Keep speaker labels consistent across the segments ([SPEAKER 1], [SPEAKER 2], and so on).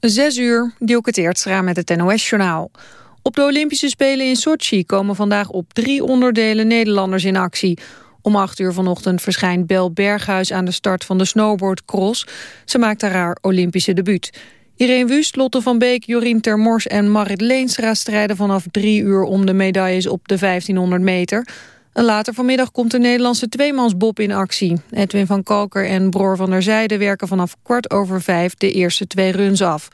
[SPEAKER 1] Zes uur, Dielke Teertstra met het NOS-journaal. Op de Olympische Spelen in Sochi komen vandaag op drie onderdelen Nederlanders in actie. Om acht uur vanochtend verschijnt Bel Berghuis aan de start van de snowboardcross. Ze maakt daar haar Olympische debuut. Irene Wust, Lotte van Beek, Jorien Termors en Marit Leenstra strijden vanaf drie uur om de medailles op de 1500 meter. Later vanmiddag komt de Nederlandse tweemansbob in actie. Edwin van Kalker en Broor van der Zijde werken vanaf kwart over vijf de eerste twee runs af.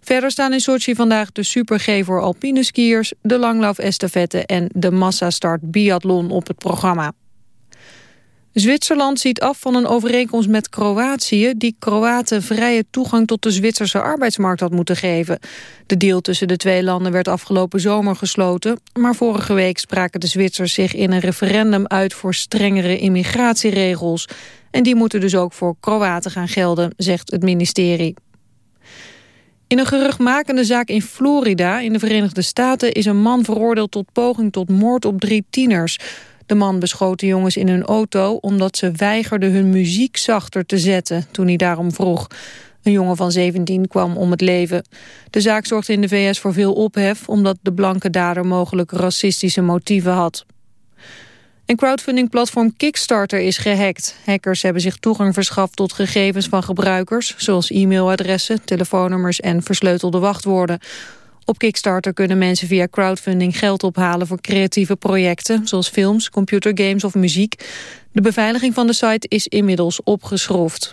[SPEAKER 1] Verder staan in Sochi vandaag de Super G voor alpine skiers, de langlauf estafette en de massastart biathlon op het programma. Zwitserland ziet af van een overeenkomst met Kroatië... die Kroaten vrije toegang tot de Zwitserse arbeidsmarkt had moeten geven. De deal tussen de twee landen werd afgelopen zomer gesloten... maar vorige week spraken de Zwitsers zich in een referendum uit... voor strengere immigratieregels. En die moeten dus ook voor Kroaten gaan gelden, zegt het ministerie. In een geruchtmakende zaak in Florida in de Verenigde Staten... is een man veroordeeld tot poging tot moord op drie tieners... De man beschoot de jongens in hun auto omdat ze weigerden hun muziek zachter te zetten toen hij daarom vroeg. Een jongen van 17 kwam om het leven. De zaak zorgde in de VS voor veel ophef omdat de blanke dader mogelijk racistische motieven had. En crowdfundingplatform Kickstarter is gehackt. Hackers hebben zich toegang verschaft tot gegevens van gebruikers... zoals e-mailadressen, telefoonnummers en versleutelde wachtwoorden. Op Kickstarter kunnen mensen via crowdfunding geld ophalen voor creatieve projecten, zoals films, computergames of muziek. De beveiliging van de site is inmiddels opgeschroefd.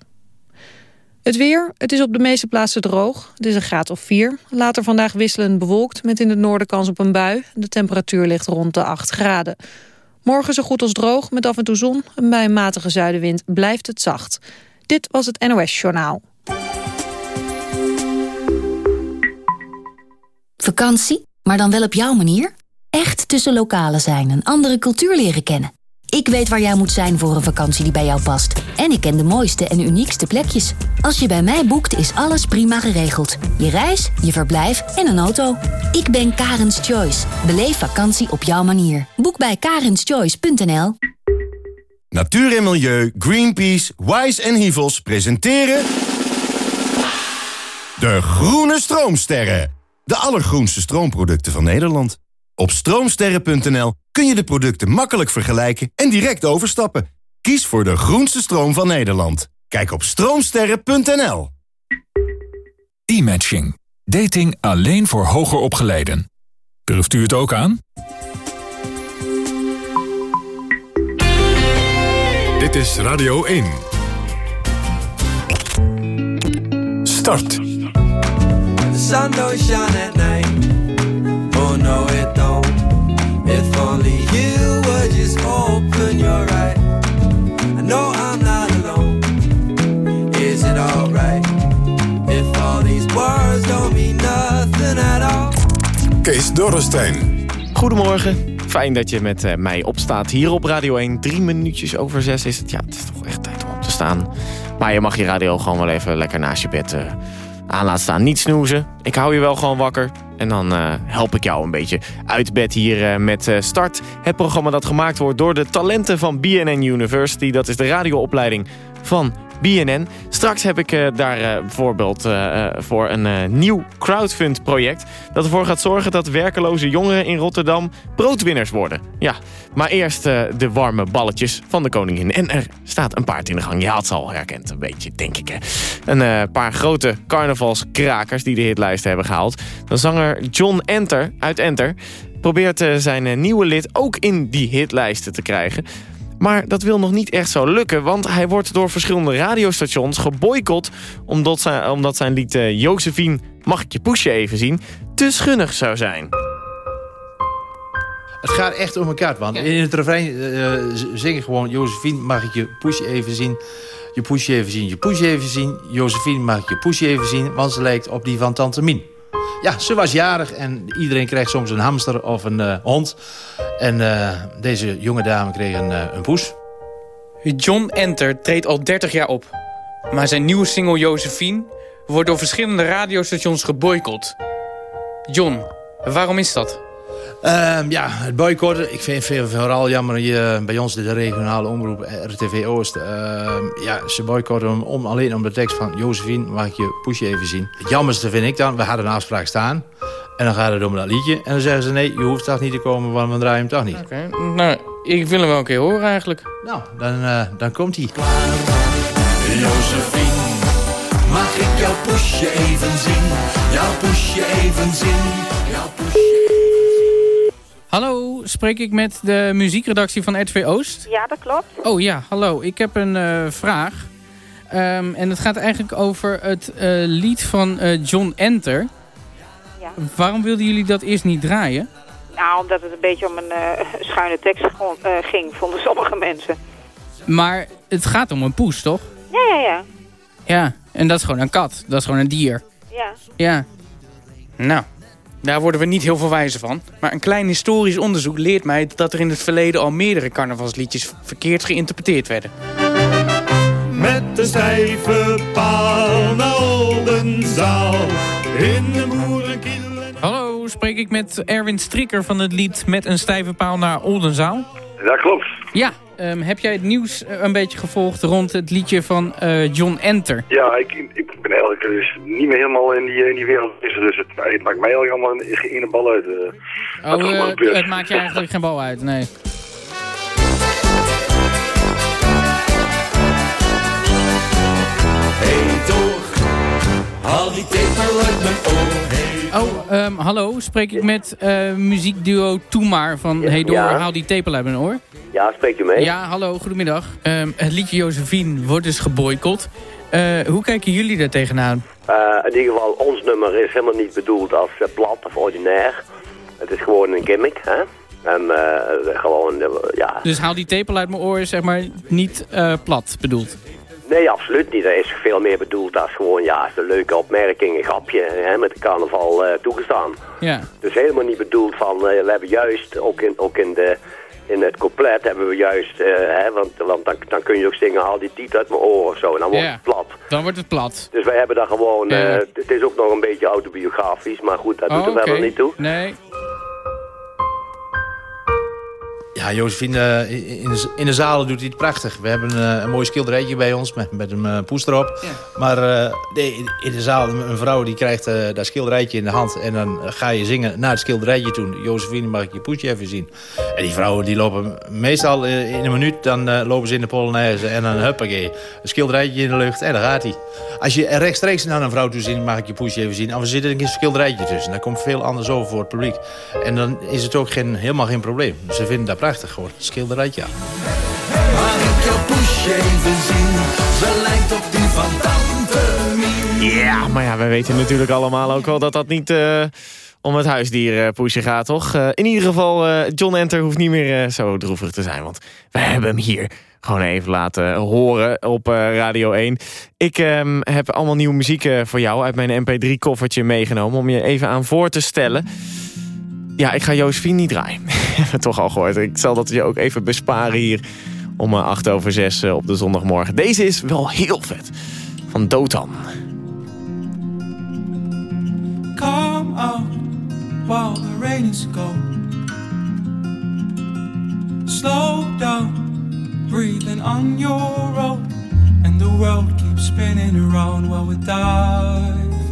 [SPEAKER 1] Het weer, het is op de meeste plaatsen droog. Het is een graad of 4. Later vandaag wisselend bewolkt met in het noorden kans op een bui. De temperatuur ligt rond de 8 graden. Morgen zo goed als droog met af en toe zon. En bij een matige zuidenwind blijft het zacht. Dit was het NOS Journaal.
[SPEAKER 2] Vakantie, maar dan wel op jouw manier? Echt tussen lokalen zijn, een andere cultuur leren kennen. Ik weet waar jij moet zijn voor een vakantie die bij jou past. En ik ken de mooiste en uniekste plekjes. Als je bij mij boekt, is alles prima geregeld. Je reis, je verblijf en een auto. Ik ben Karens Choice. Beleef vakantie op jouw manier. Boek bij karenschoice.nl
[SPEAKER 3] Natuur en Milieu, Greenpeace, Wise en Hivels presenteren... De Groene Stroomsterren. De allergroenste stroomproducten van Nederland. Op stroomsterren.nl kun je de producten makkelijk vergelijken en direct overstappen. Kies voor de groenste stroom van Nederland. Kijk op stroomsterren.nl.
[SPEAKER 4] E-matching. Dating alleen voor hoger opgeleiden. Durft u het ook aan?
[SPEAKER 5] Dit is Radio 1. Start. Sun don't shine at night. Oh no, it don't. If only you would just open your eyes. I know I'm not alone. Is it alright? If all these words don't mean nothing at all. Kees Dorrestein.
[SPEAKER 6] Goedemorgen. Fijn dat je met uh, mij opstaat hier op Radio 1. Drie minuutjes over zes is het. Ja, het is toch echt tijd om op te staan. Maar je mag je radio gewoon wel even lekker naast je bed... Uh, aan laat staan. Niet snoezen. Ik hou je wel gewoon wakker. En dan uh, help ik jou een beetje uit bed hier uh, met uh, Start. Het programma dat gemaakt wordt door de talenten van BNN University. Dat is de radioopleiding van BNN. Straks heb ik uh, daar uh, bijvoorbeeld uh, voor een nieuw crowdfund project... dat ervoor gaat zorgen dat werkeloze jongeren in Rotterdam broodwinners worden. Ja, maar eerst de warme balletjes van de koningin. En er staat een paard in de gang. Je had ze al herkend, een beetje, denk ik. Hè. Een paar grote carnavalskrakers die de hitlijst hebben gehaald. De zanger John Enter uit Enter probeert zijn nieuwe lid ook in die hitlijsten te krijgen... Maar dat wil nog niet echt zo lukken, want hij wordt door verschillende radiostations geboycott... omdat zijn, omdat zijn lied uh, Josephine, mag ik je poesje even zien, te schunnig zou zijn.
[SPEAKER 7] Het gaat echt om elkaar, want in het refrein uh, zingen gewoon... Josephine, mag ik je poesje even zien? Je poesje even zien, je poesje even zien. Josephine, mag ik je poesje even zien? Want ze lijkt op die van Tante Mien. Ja, ze was jarig en iedereen krijgt soms een hamster of een uh, hond. En uh, deze jonge dame kreeg een, uh, een poes.
[SPEAKER 8] John Enter treedt al 30 jaar op. Maar zijn nieuwe single Josephine wordt door verschillende radiostations geboycott. John, waarom is dat?
[SPEAKER 7] Ehm, ja, het boycotten. Ik vind het vooral jammer je, bij ons de regionale omroep RTV Oost. Ehm, ja, ze boycotten hem om, alleen om de tekst van... Josephine, mag ik je poesje even zien? Het jammerste vind ik dan, we hadden een afspraak staan... en dan gaat het om dat liedje. En dan zeggen ze, nee, je hoeft toch niet te komen, want we draaien hem toch niet.
[SPEAKER 8] Oké, nou, ik wil hem wel een keer horen eigenlijk.
[SPEAKER 7] Nou, dan, uh, dan komt hij.
[SPEAKER 5] Josephine, mag ik jouw poesje even zien? Jouw poesje even zien? Jouw poesje
[SPEAKER 8] Hallo, spreek ik met de muziekredactie van RTV Oost?
[SPEAKER 9] Ja, dat klopt.
[SPEAKER 8] Oh ja, hallo. Ik heb een uh, vraag. Um, en het gaat eigenlijk over het uh, lied van uh, John Enter.
[SPEAKER 9] Ja.
[SPEAKER 8] Waarom wilden jullie dat eerst niet draaien?
[SPEAKER 9] Nou, omdat het een beetje om een schuine tekst ging, vonden sommige mensen.
[SPEAKER 8] Maar het gaat om een poes, toch?
[SPEAKER 9] Ja, ja, ja.
[SPEAKER 8] Ja, en dat is gewoon een kat. Dat is gewoon een dier.
[SPEAKER 9] Ja.
[SPEAKER 8] Ja. Nou, daar worden we niet heel veel wijzer van. Maar een klein historisch onderzoek leert mij dat er in het verleden al meerdere carnavalsliedjes verkeerd geïnterpreteerd werden.
[SPEAKER 10] Met de stijve paal naar Oldenzaal. In de moerenkiel.
[SPEAKER 8] Hallo, spreek ik met Erwin Strikker van het lied Met een stijve paal naar Oldenzaal?
[SPEAKER 11] Dat klopt.
[SPEAKER 8] Ja, um, heb jij het nieuws een beetje gevolgd rond het liedje van uh, John Enter?
[SPEAKER 11] Ja, ik, ik ben eigenlijk dus niet meer helemaal in die, in die wereld. Dus het, het maakt mij eigenlijk allemaal in een bal uit. Uh,
[SPEAKER 8] oh, uh, het maakt je eigenlijk geen bal uit, nee.
[SPEAKER 5] Hey door, haal die tepel uit mijn oor. Hey,
[SPEAKER 8] oh, um, hallo, spreek ik met uh, muziekduo Toemaar van ja, Hey Door, ja. haal die tepel uit mijn oor?
[SPEAKER 11] Ja, spreek je mee?
[SPEAKER 8] Ja, hallo, goedemiddag. Um, het liedje Josephine wordt dus geboycott. Uh, hoe kijken jullie daar tegenaan?
[SPEAKER 11] Uh, in ieder geval, ons nummer is helemaal niet bedoeld als uh, plat of ordinair. Het is gewoon een gimmick, hè? En gewoon, ja...
[SPEAKER 8] Dus haal die tepel uit mijn oor, zeg maar, niet plat bedoeld?
[SPEAKER 11] Nee, absoluut niet. Dat is veel meer bedoeld als gewoon, ja, een leuke opmerking, een grapje, hè, met de carnaval toegestaan.
[SPEAKER 8] Ja.
[SPEAKER 11] Dus helemaal niet bedoeld van, we hebben juist, ook in, ook in de in het compleet hebben we juist, uh, hè, want, want dan, dan kun je ook zingen, haal die titel uit mijn oren of zo. En dan wordt het plat.
[SPEAKER 8] Dan wordt het plat.
[SPEAKER 11] Dus wij hebben daar gewoon, uh, het is ook nog een beetje autobiografisch, maar goed, dat
[SPEAKER 8] Oh,
[SPEAKER 11] doet er
[SPEAKER 8] oké.
[SPEAKER 11] verder niet toe.
[SPEAKER 8] Nee.
[SPEAKER 7] Ja, Josephine, uh, in, de, in de zalen doet hij het prachtig. We hebben uh, een mooi schilderijtje bij ons met, met een uh, poes erop.
[SPEAKER 8] Ja.
[SPEAKER 7] Maar nee, in, de zaal, een vrouw die krijgt dat schilderijtje in de hand... en dan ga je zingen naar het schilderijtje toe. Josephine, mag ik je poesje even zien? En die vrouwen die lopen meestal in een minuut... dan lopen ze in de Polonaise en dan huppakee. Een schilderijtje in de lucht en dan gaat hij. Als je rechtstreeks naar een vrouw toe ziet, mag ik je poesje even zien... of er zit een schilderijtje tussen. Dat komt veel anders over voor het publiek. En dan is het ook geen, helemaal geen probleem. Ze vinden dat prachtig gewoon. Schilderijtje, ja.
[SPEAKER 5] Mag ik jouw poesje even zien? Ze lijkt op die van Tante.
[SPEAKER 6] Ja, maar ja, we weten natuurlijk allemaal ook wel dat dat niet uh, om het huisdier uh, poesje gaat, toch? Uh, in ieder geval, John Enter hoeft niet meer zo droevig te zijn, want we hebben hem hier gewoon even laten horen op Radio 1. Ik um, heb allemaal nieuwe muziek voor jou uit mijn mp3-koffertje meegenomen om je even aan voor te stellen. Ja, ik ga Josephine niet draaien. Hebben we toch al gehoord. Ik zal dat je ook even besparen hier om 8 over 6 op de zondagmorgen. Deze is wel heel vet. Van Dotan.
[SPEAKER 12] Come out while the rain is gone. Slow down, breathing on your own. And the world keeps spinning around while diving in.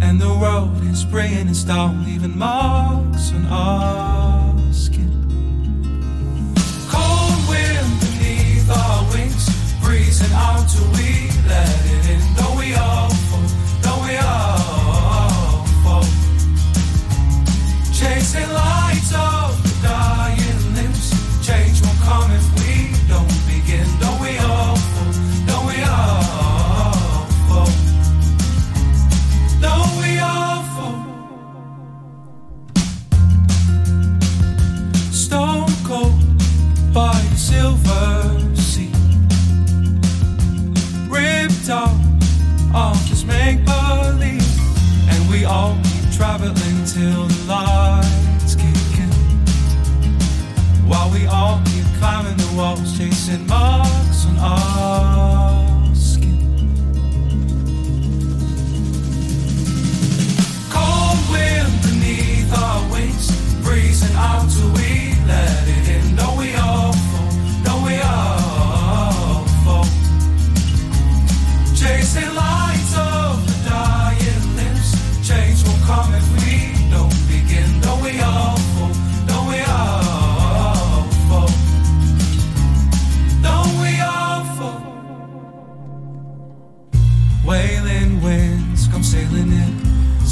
[SPEAKER 12] And the world is bringing us down, leaving marks on our skin. Cold wind beneath our wings, breezing out till we let it in. Don't we all fall? Don't we all fall? Chasing lights silver sea. Ripped off off this make believe, and we all keep traveling till the lights kick in, while we all keep climbing the walls, chasing marks on our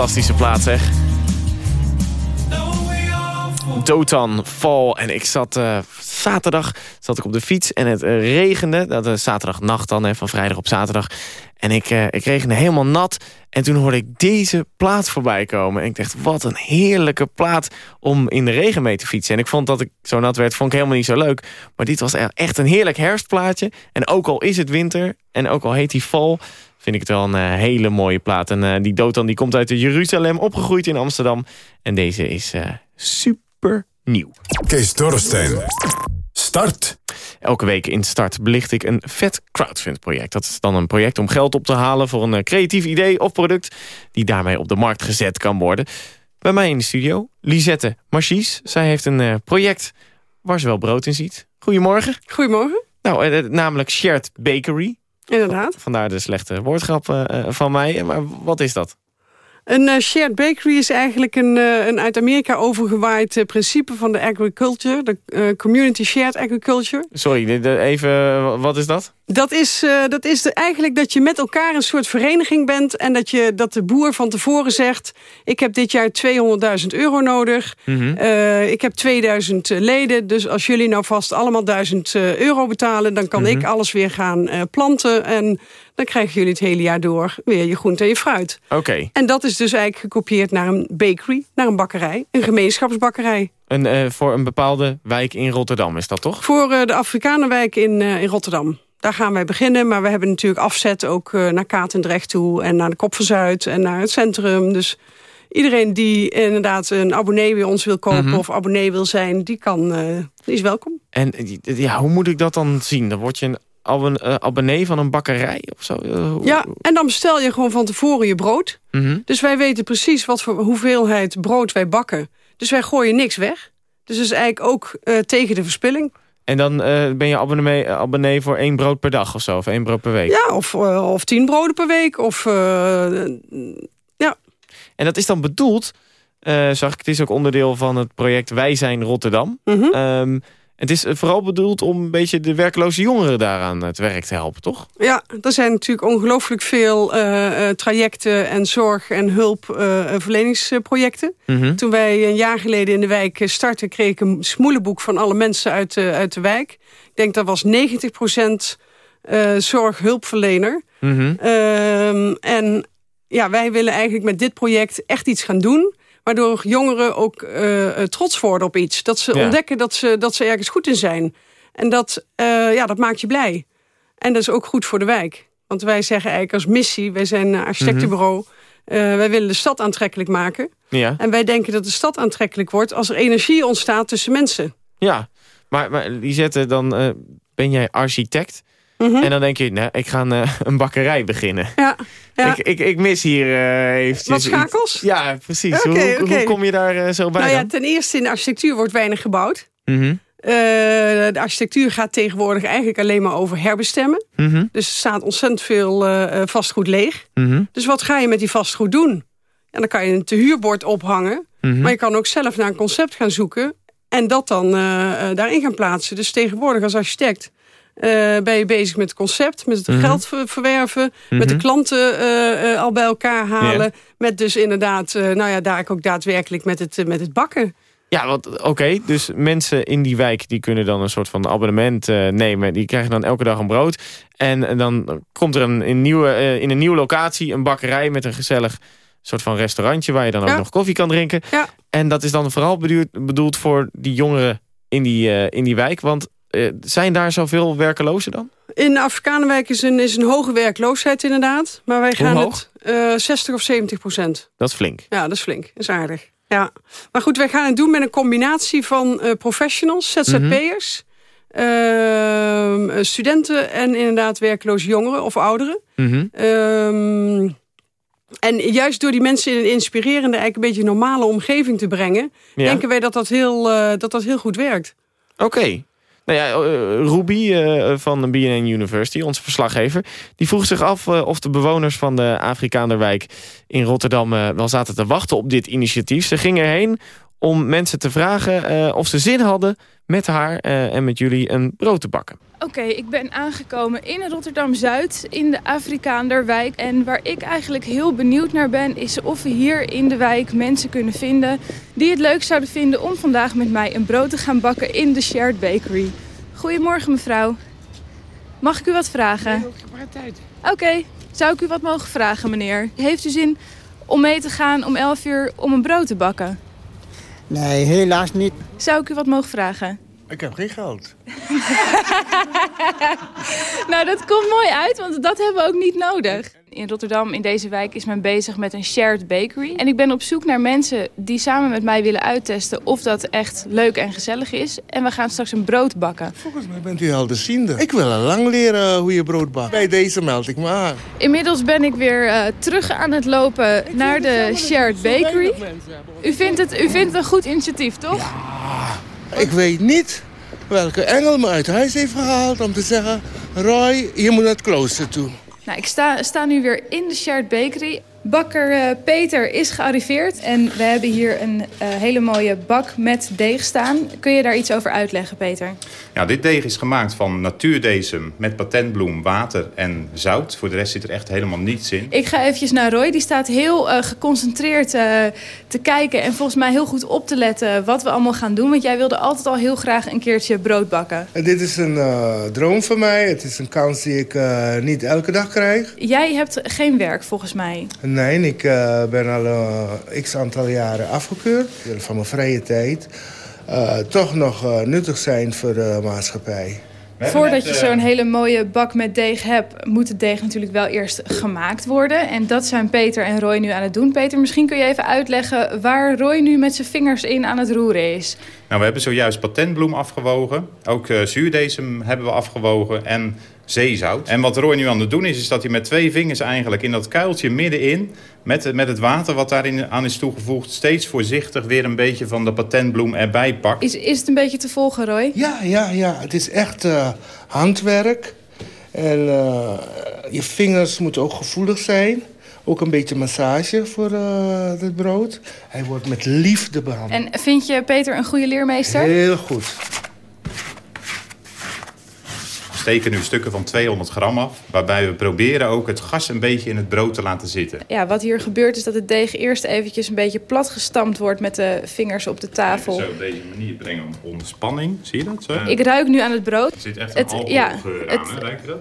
[SPEAKER 6] Fantastische plaat zeg. Dotan, Fall. En ik zat eh, zaterdag zat ik op de fiets en het eh, regende. Dat is zaterdagnacht dan, hè, van vrijdag op zaterdag. En ik, eh, ik regende helemaal nat. En toen hoorde ik deze plaat voorbij komen. En ik dacht, wat een heerlijke plaat om in de regen mee te fietsen. En ik vond dat ik zo nat werd, vond ik helemaal niet zo leuk. Maar dit was e- echt een heerlijk herfstplaatje. En ook al is het winter en ook al heet die Fall vind ik het wel een eh, hele mooie plaat. En eh, die Dotan die komt uit de Jeruzalem, opgegroeid in Amsterdam. En deze is eh, super nieuw.
[SPEAKER 13] Kees Dorrestein. Start.
[SPEAKER 6] Elke week in Start belicht ik een vet crowdfund project. Dat is dan een project om geld op te halen voor een creatief idee of product... die daarmee op de markt gezet kan worden. Bij mij in de studio, Lisette Marchies. Zij heeft een eh, project waar ze wel brood in ziet. Goedemorgen.
[SPEAKER 14] Goedemorgen.
[SPEAKER 6] Nou, namelijk Shared Bakery.
[SPEAKER 14] Inderdaad.
[SPEAKER 6] Vandaar de slechte woordgrap eh, van mij. Maar wat is dat?
[SPEAKER 14] Een eh, shared bakery is eigenlijk een, eh, een uit Amerika overgewaaid principe van de agriculture. De community shared agriculture.
[SPEAKER 6] Sorry, even, wat is dat?
[SPEAKER 14] Dat is, eh, dat is de, eigenlijk dat je met elkaar een soort vereniging bent... en dat, je, dat de boer van tevoren zegt... ik heb dit jaar 200.000 euro nodig.
[SPEAKER 6] Mhm.
[SPEAKER 14] Eh, ik heb 2000 leden, dus als jullie nou vast allemaal 1000 eh, euro betalen... dan kan
[SPEAKER 6] Mhm.
[SPEAKER 14] ik alles weer gaan eh, planten... en dan krijgen jullie het hele jaar door weer je groente en je fruit.
[SPEAKER 6] Oké.
[SPEAKER 14] En dat is dus eigenlijk gekopieerd naar een bakery, naar een bakkerij. Een gemeenschapsbakkerij.
[SPEAKER 6] Een, eh, voor een bepaalde wijk in Rotterdam is dat toch?
[SPEAKER 14] Voor eh, de Afrikanenwijk in, eh, in Rotterdam. Daar gaan wij beginnen, maar we hebben natuurlijk afzet ook eh, naar Katendrecht toe... en naar de Kop van Zuid en naar het centrum. Dus iedereen die inderdaad een abonnee bij ons wil kopen...
[SPEAKER 6] Mhm.
[SPEAKER 14] of abonnee wil zijn, die, kan, eh, die is welkom.
[SPEAKER 6] En eh, ja, hoe moet ik dat dan zien? Dan word je een abon- abonnee van een bakkerij of zo?
[SPEAKER 14] Ja, en dan bestel je gewoon van tevoren je brood.
[SPEAKER 6] Mhm.
[SPEAKER 14] Dus wij weten precies wat voor hoeveelheid brood wij bakken. Dus wij gooien niks weg. Dus dat is eigenlijk ook tegen de verspilling.
[SPEAKER 6] En dan eh, ben je abonnee, eh, abonnee voor één brood per dag of zo? Of één brood per week?
[SPEAKER 14] Ja, of, eh, of tien broden per week. Of, ja.
[SPEAKER 6] En dat is dan bedoeld, zag ik, het is ook onderdeel van het project Wij zijn Rotterdam. Ehm, het is vooral bedoeld om een beetje de werkloze jongeren daaraan het werk te helpen, toch?
[SPEAKER 14] Ja, er zijn natuurlijk ongelooflijk veel eh, eh, trajecten en zorg- en hulpverleningsprojecten.
[SPEAKER 6] Mhm.
[SPEAKER 14] Toen wij een jaar geleden in de wijk eh, startten... kreeg ik een smoelenboek van alle mensen uit de, uit de wijk. Ik denk dat was 90% eh zorg-hulpverlener.
[SPEAKER 6] Mhm.
[SPEAKER 14] Ehm, en ja, wij willen eigenlijk met dit project echt iets gaan doen... waardoor jongeren ook eh, eh, trots worden op iets. Dat ze
[SPEAKER 6] Ja.
[SPEAKER 14] ontdekken dat ze, dat ze ergens goed in zijn. En dat, eh, ja, dat maakt je blij. En dat is ook goed voor de wijk. Want wij zeggen eigenlijk als missie... wij zijn een architectenbureau... eh, wij willen de stad aantrekkelijk maken.
[SPEAKER 6] Ja.
[SPEAKER 14] En wij denken dat de stad aantrekkelijk wordt... als er energie ontstaat tussen mensen.
[SPEAKER 6] Ja, maar, maar Lisette, dan ben jij architect.
[SPEAKER 14] Mhm.
[SPEAKER 6] En dan denk je, nou, ik ga een, eh, een bakkerij beginnen.
[SPEAKER 14] Ja, ja.
[SPEAKER 6] Ik, ik, ik mis hier eventjes...
[SPEAKER 14] Wat
[SPEAKER 6] iets.
[SPEAKER 14] schakels?
[SPEAKER 6] Ja, precies. Hoe, hoe kom je daar eh, zo bij
[SPEAKER 14] nou ja, ten eerste in de architectuur wordt weinig gebouwd.
[SPEAKER 6] Mhm.
[SPEAKER 14] De architectuur gaat tegenwoordig eigenlijk alleen maar over herbestemmen.
[SPEAKER 6] Mhm.
[SPEAKER 14] Dus er staat ontzettend veel vastgoed leeg. Dus wat ga je met die vastgoed doen? Ja, dan kan je een tehuurbord ophangen. Maar je kan ook zelf naar een concept gaan zoeken. En dat dan daarin gaan plaatsen. Dus tegenwoordig als architect eh, ben je bezig met het concept, met het
[SPEAKER 6] Mhm.
[SPEAKER 14] geld ver- verwerven... met de
[SPEAKER 6] Mhm.
[SPEAKER 14] klanten eh, eh, al bij elkaar halen. Met dus inderdaad, nou ja, daar ook daadwerkelijk met het, met het bakken.
[SPEAKER 6] Ja, want oké, dus mensen in die wijk die kunnen dan een soort van abonnement nemen. Die krijgen dan elke dag een brood. En, en dan komt er een, een nieuwe, in een nieuwe locatie een bakkerij met een gezellig soort van restaurantje... waar je dan ook nog koffie kan drinken.
[SPEAKER 14] Ja.
[SPEAKER 6] En dat is dan vooral bedoeld, bedoeld voor die jongeren in die, in die wijk. Want zijn daar zoveel werkelozen dan?
[SPEAKER 14] In de Afrikanenwijk is een, is een hoge werkloosheid inderdaad. Maar wij gaan het eh 60 of 70 procent.
[SPEAKER 6] Dat is flink.
[SPEAKER 14] Ja, dat is flink. Dat is aardig. Ja. Maar goed, wij gaan het doen met een combinatie van eh, professionals, ZZP'ers... ehm, eh, studenten en inderdaad werkloze jongeren of ouderen.
[SPEAKER 6] Mhm.
[SPEAKER 14] Ehm, en juist door die mensen in een inspirerende, eigenlijk een beetje normale omgeving te brengen...
[SPEAKER 6] Ja.
[SPEAKER 14] denken wij dat dat heel, eh, dat dat heel goed werkt.
[SPEAKER 6] Oké. Nou ja, eh, Ruby eh, van BNN University, onze verslaggever... die vroeg zich af eh, of de bewoners van de Afrikaanderwijk in Rotterdam... wel zaten te wachten op dit initiatief. Ze ging erheen om mensen te vragen of ze zin hadden... met haar eh, en met jullie een brood te bakken.
[SPEAKER 15] Oké, ik ben aangekomen in Rotterdam-Zuid, in de Afrikaanderwijk. En waar ik eigenlijk heel benieuwd naar ben, is of we hier in de wijk mensen kunnen vinden... die het leuk zouden vinden om vandaag met mij een brood te gaan bakken in de Shared Bakery. Goedemorgen mevrouw. Mag ik u wat vragen? Oké, zou ik u wat mogen vragen meneer? Heeft u zin om mee te gaan om 11 uur om een brood te bakken?
[SPEAKER 16] Nee, helaas niet.
[SPEAKER 15] Zou ik u wat mogen vragen?
[SPEAKER 16] Ik heb geen geld.
[SPEAKER 15] nou, dat komt mooi uit, want dat hebben we ook niet nodig. In Rotterdam, in deze wijk, is men bezig met een shared bakery. En ik ben op zoek naar mensen die samen met mij willen uittesten of dat echt leuk en gezellig is. En we gaan straks een brood bakken.
[SPEAKER 16] Volgens mij bent u helderziende. Ik wil al lang leren hoe je brood bakt. Bij deze meld ik me aan.
[SPEAKER 15] Inmiddels ben ik weer eh, terug aan het lopen naar de shared bakery. U vindt, het, u vindt het een goed initiatief, toch?
[SPEAKER 16] Ik weet niet welke engel me uit huis heeft gehaald om te zeggen... Roy, je moet naar het klooster toe.
[SPEAKER 15] Nou, ik sta, sta nu weer in de Shared Bakery. Bakker eh, Peter is gearriveerd en we hebben hier een eh, hele mooie bak met deeg staan. Kun je daar iets over uitleggen, Peter?
[SPEAKER 17] Ja, dit deeg is gemaakt van natuurdesem met patentbloem, water en zout. Voor de rest zit er echt helemaal niets in.
[SPEAKER 15] Ik ga eventjes naar Roy. Die staat heel eh, geconcentreerd eh, te kijken en volgens mij heel goed op te letten wat we allemaal gaan doen. Want jij wilde altijd al heel graag een keertje brood bakken.
[SPEAKER 16] En dit is een eh, droom van mij. Het is een kans die ik eh, niet elke dag krijg.
[SPEAKER 15] Jij hebt geen werk volgens mij.
[SPEAKER 16] Nee, ik eh, ben al een x aantal jaren afgekeurd. Ik wil van mijn vrije tijd eh, toch nog eh, nuttig zijn voor de maatschappij.
[SPEAKER 15] Voordat je zo'n hele mooie bak met deeg hebt, moet het deeg natuurlijk wel eerst gemaakt worden. En dat zijn Peter en Roy nu aan het doen. Peter, misschien kun je even uitleggen waar Roy nu met zijn vingers in aan het roeren is.
[SPEAKER 17] Nou, we hebben zojuist patentbloem afgewogen. Ook uh, zuurdesem hebben we afgewogen en zeezout. En wat Roy nu aan het doen is, is dat hij met twee vingers eigenlijk in dat kuiltje middenin... met, met het water wat daarin aan is toegevoegd... steeds voorzichtig weer een beetje van de patentbloem erbij pakt.
[SPEAKER 15] Is, is het een beetje te volgen, Roy?
[SPEAKER 16] Ja, ja, ja. Het is echt uh, handwerk. En uh, je vingers moeten ook gevoelig zijn. Ook een beetje massage voor uh, het brood. Hij wordt met liefde behandeld.
[SPEAKER 15] En vind je Peter een goede leermeester?
[SPEAKER 16] Heel goed.
[SPEAKER 17] We steken nu stukken van 200 gram af. Waarbij we proberen ook het gas een beetje in het brood te laten zitten.
[SPEAKER 15] Ja, wat hier gebeurt is dat het deeg eerst eventjes een beetje plat gestampt wordt met de vingers op de tafel.
[SPEAKER 17] Zo op deze manier brengen we onder spanning. Zie je dat? Zo?
[SPEAKER 15] Ik ruik nu aan het brood.
[SPEAKER 17] Er zit echt een alcoholgeur ja, aan, hè? Ruik je dat?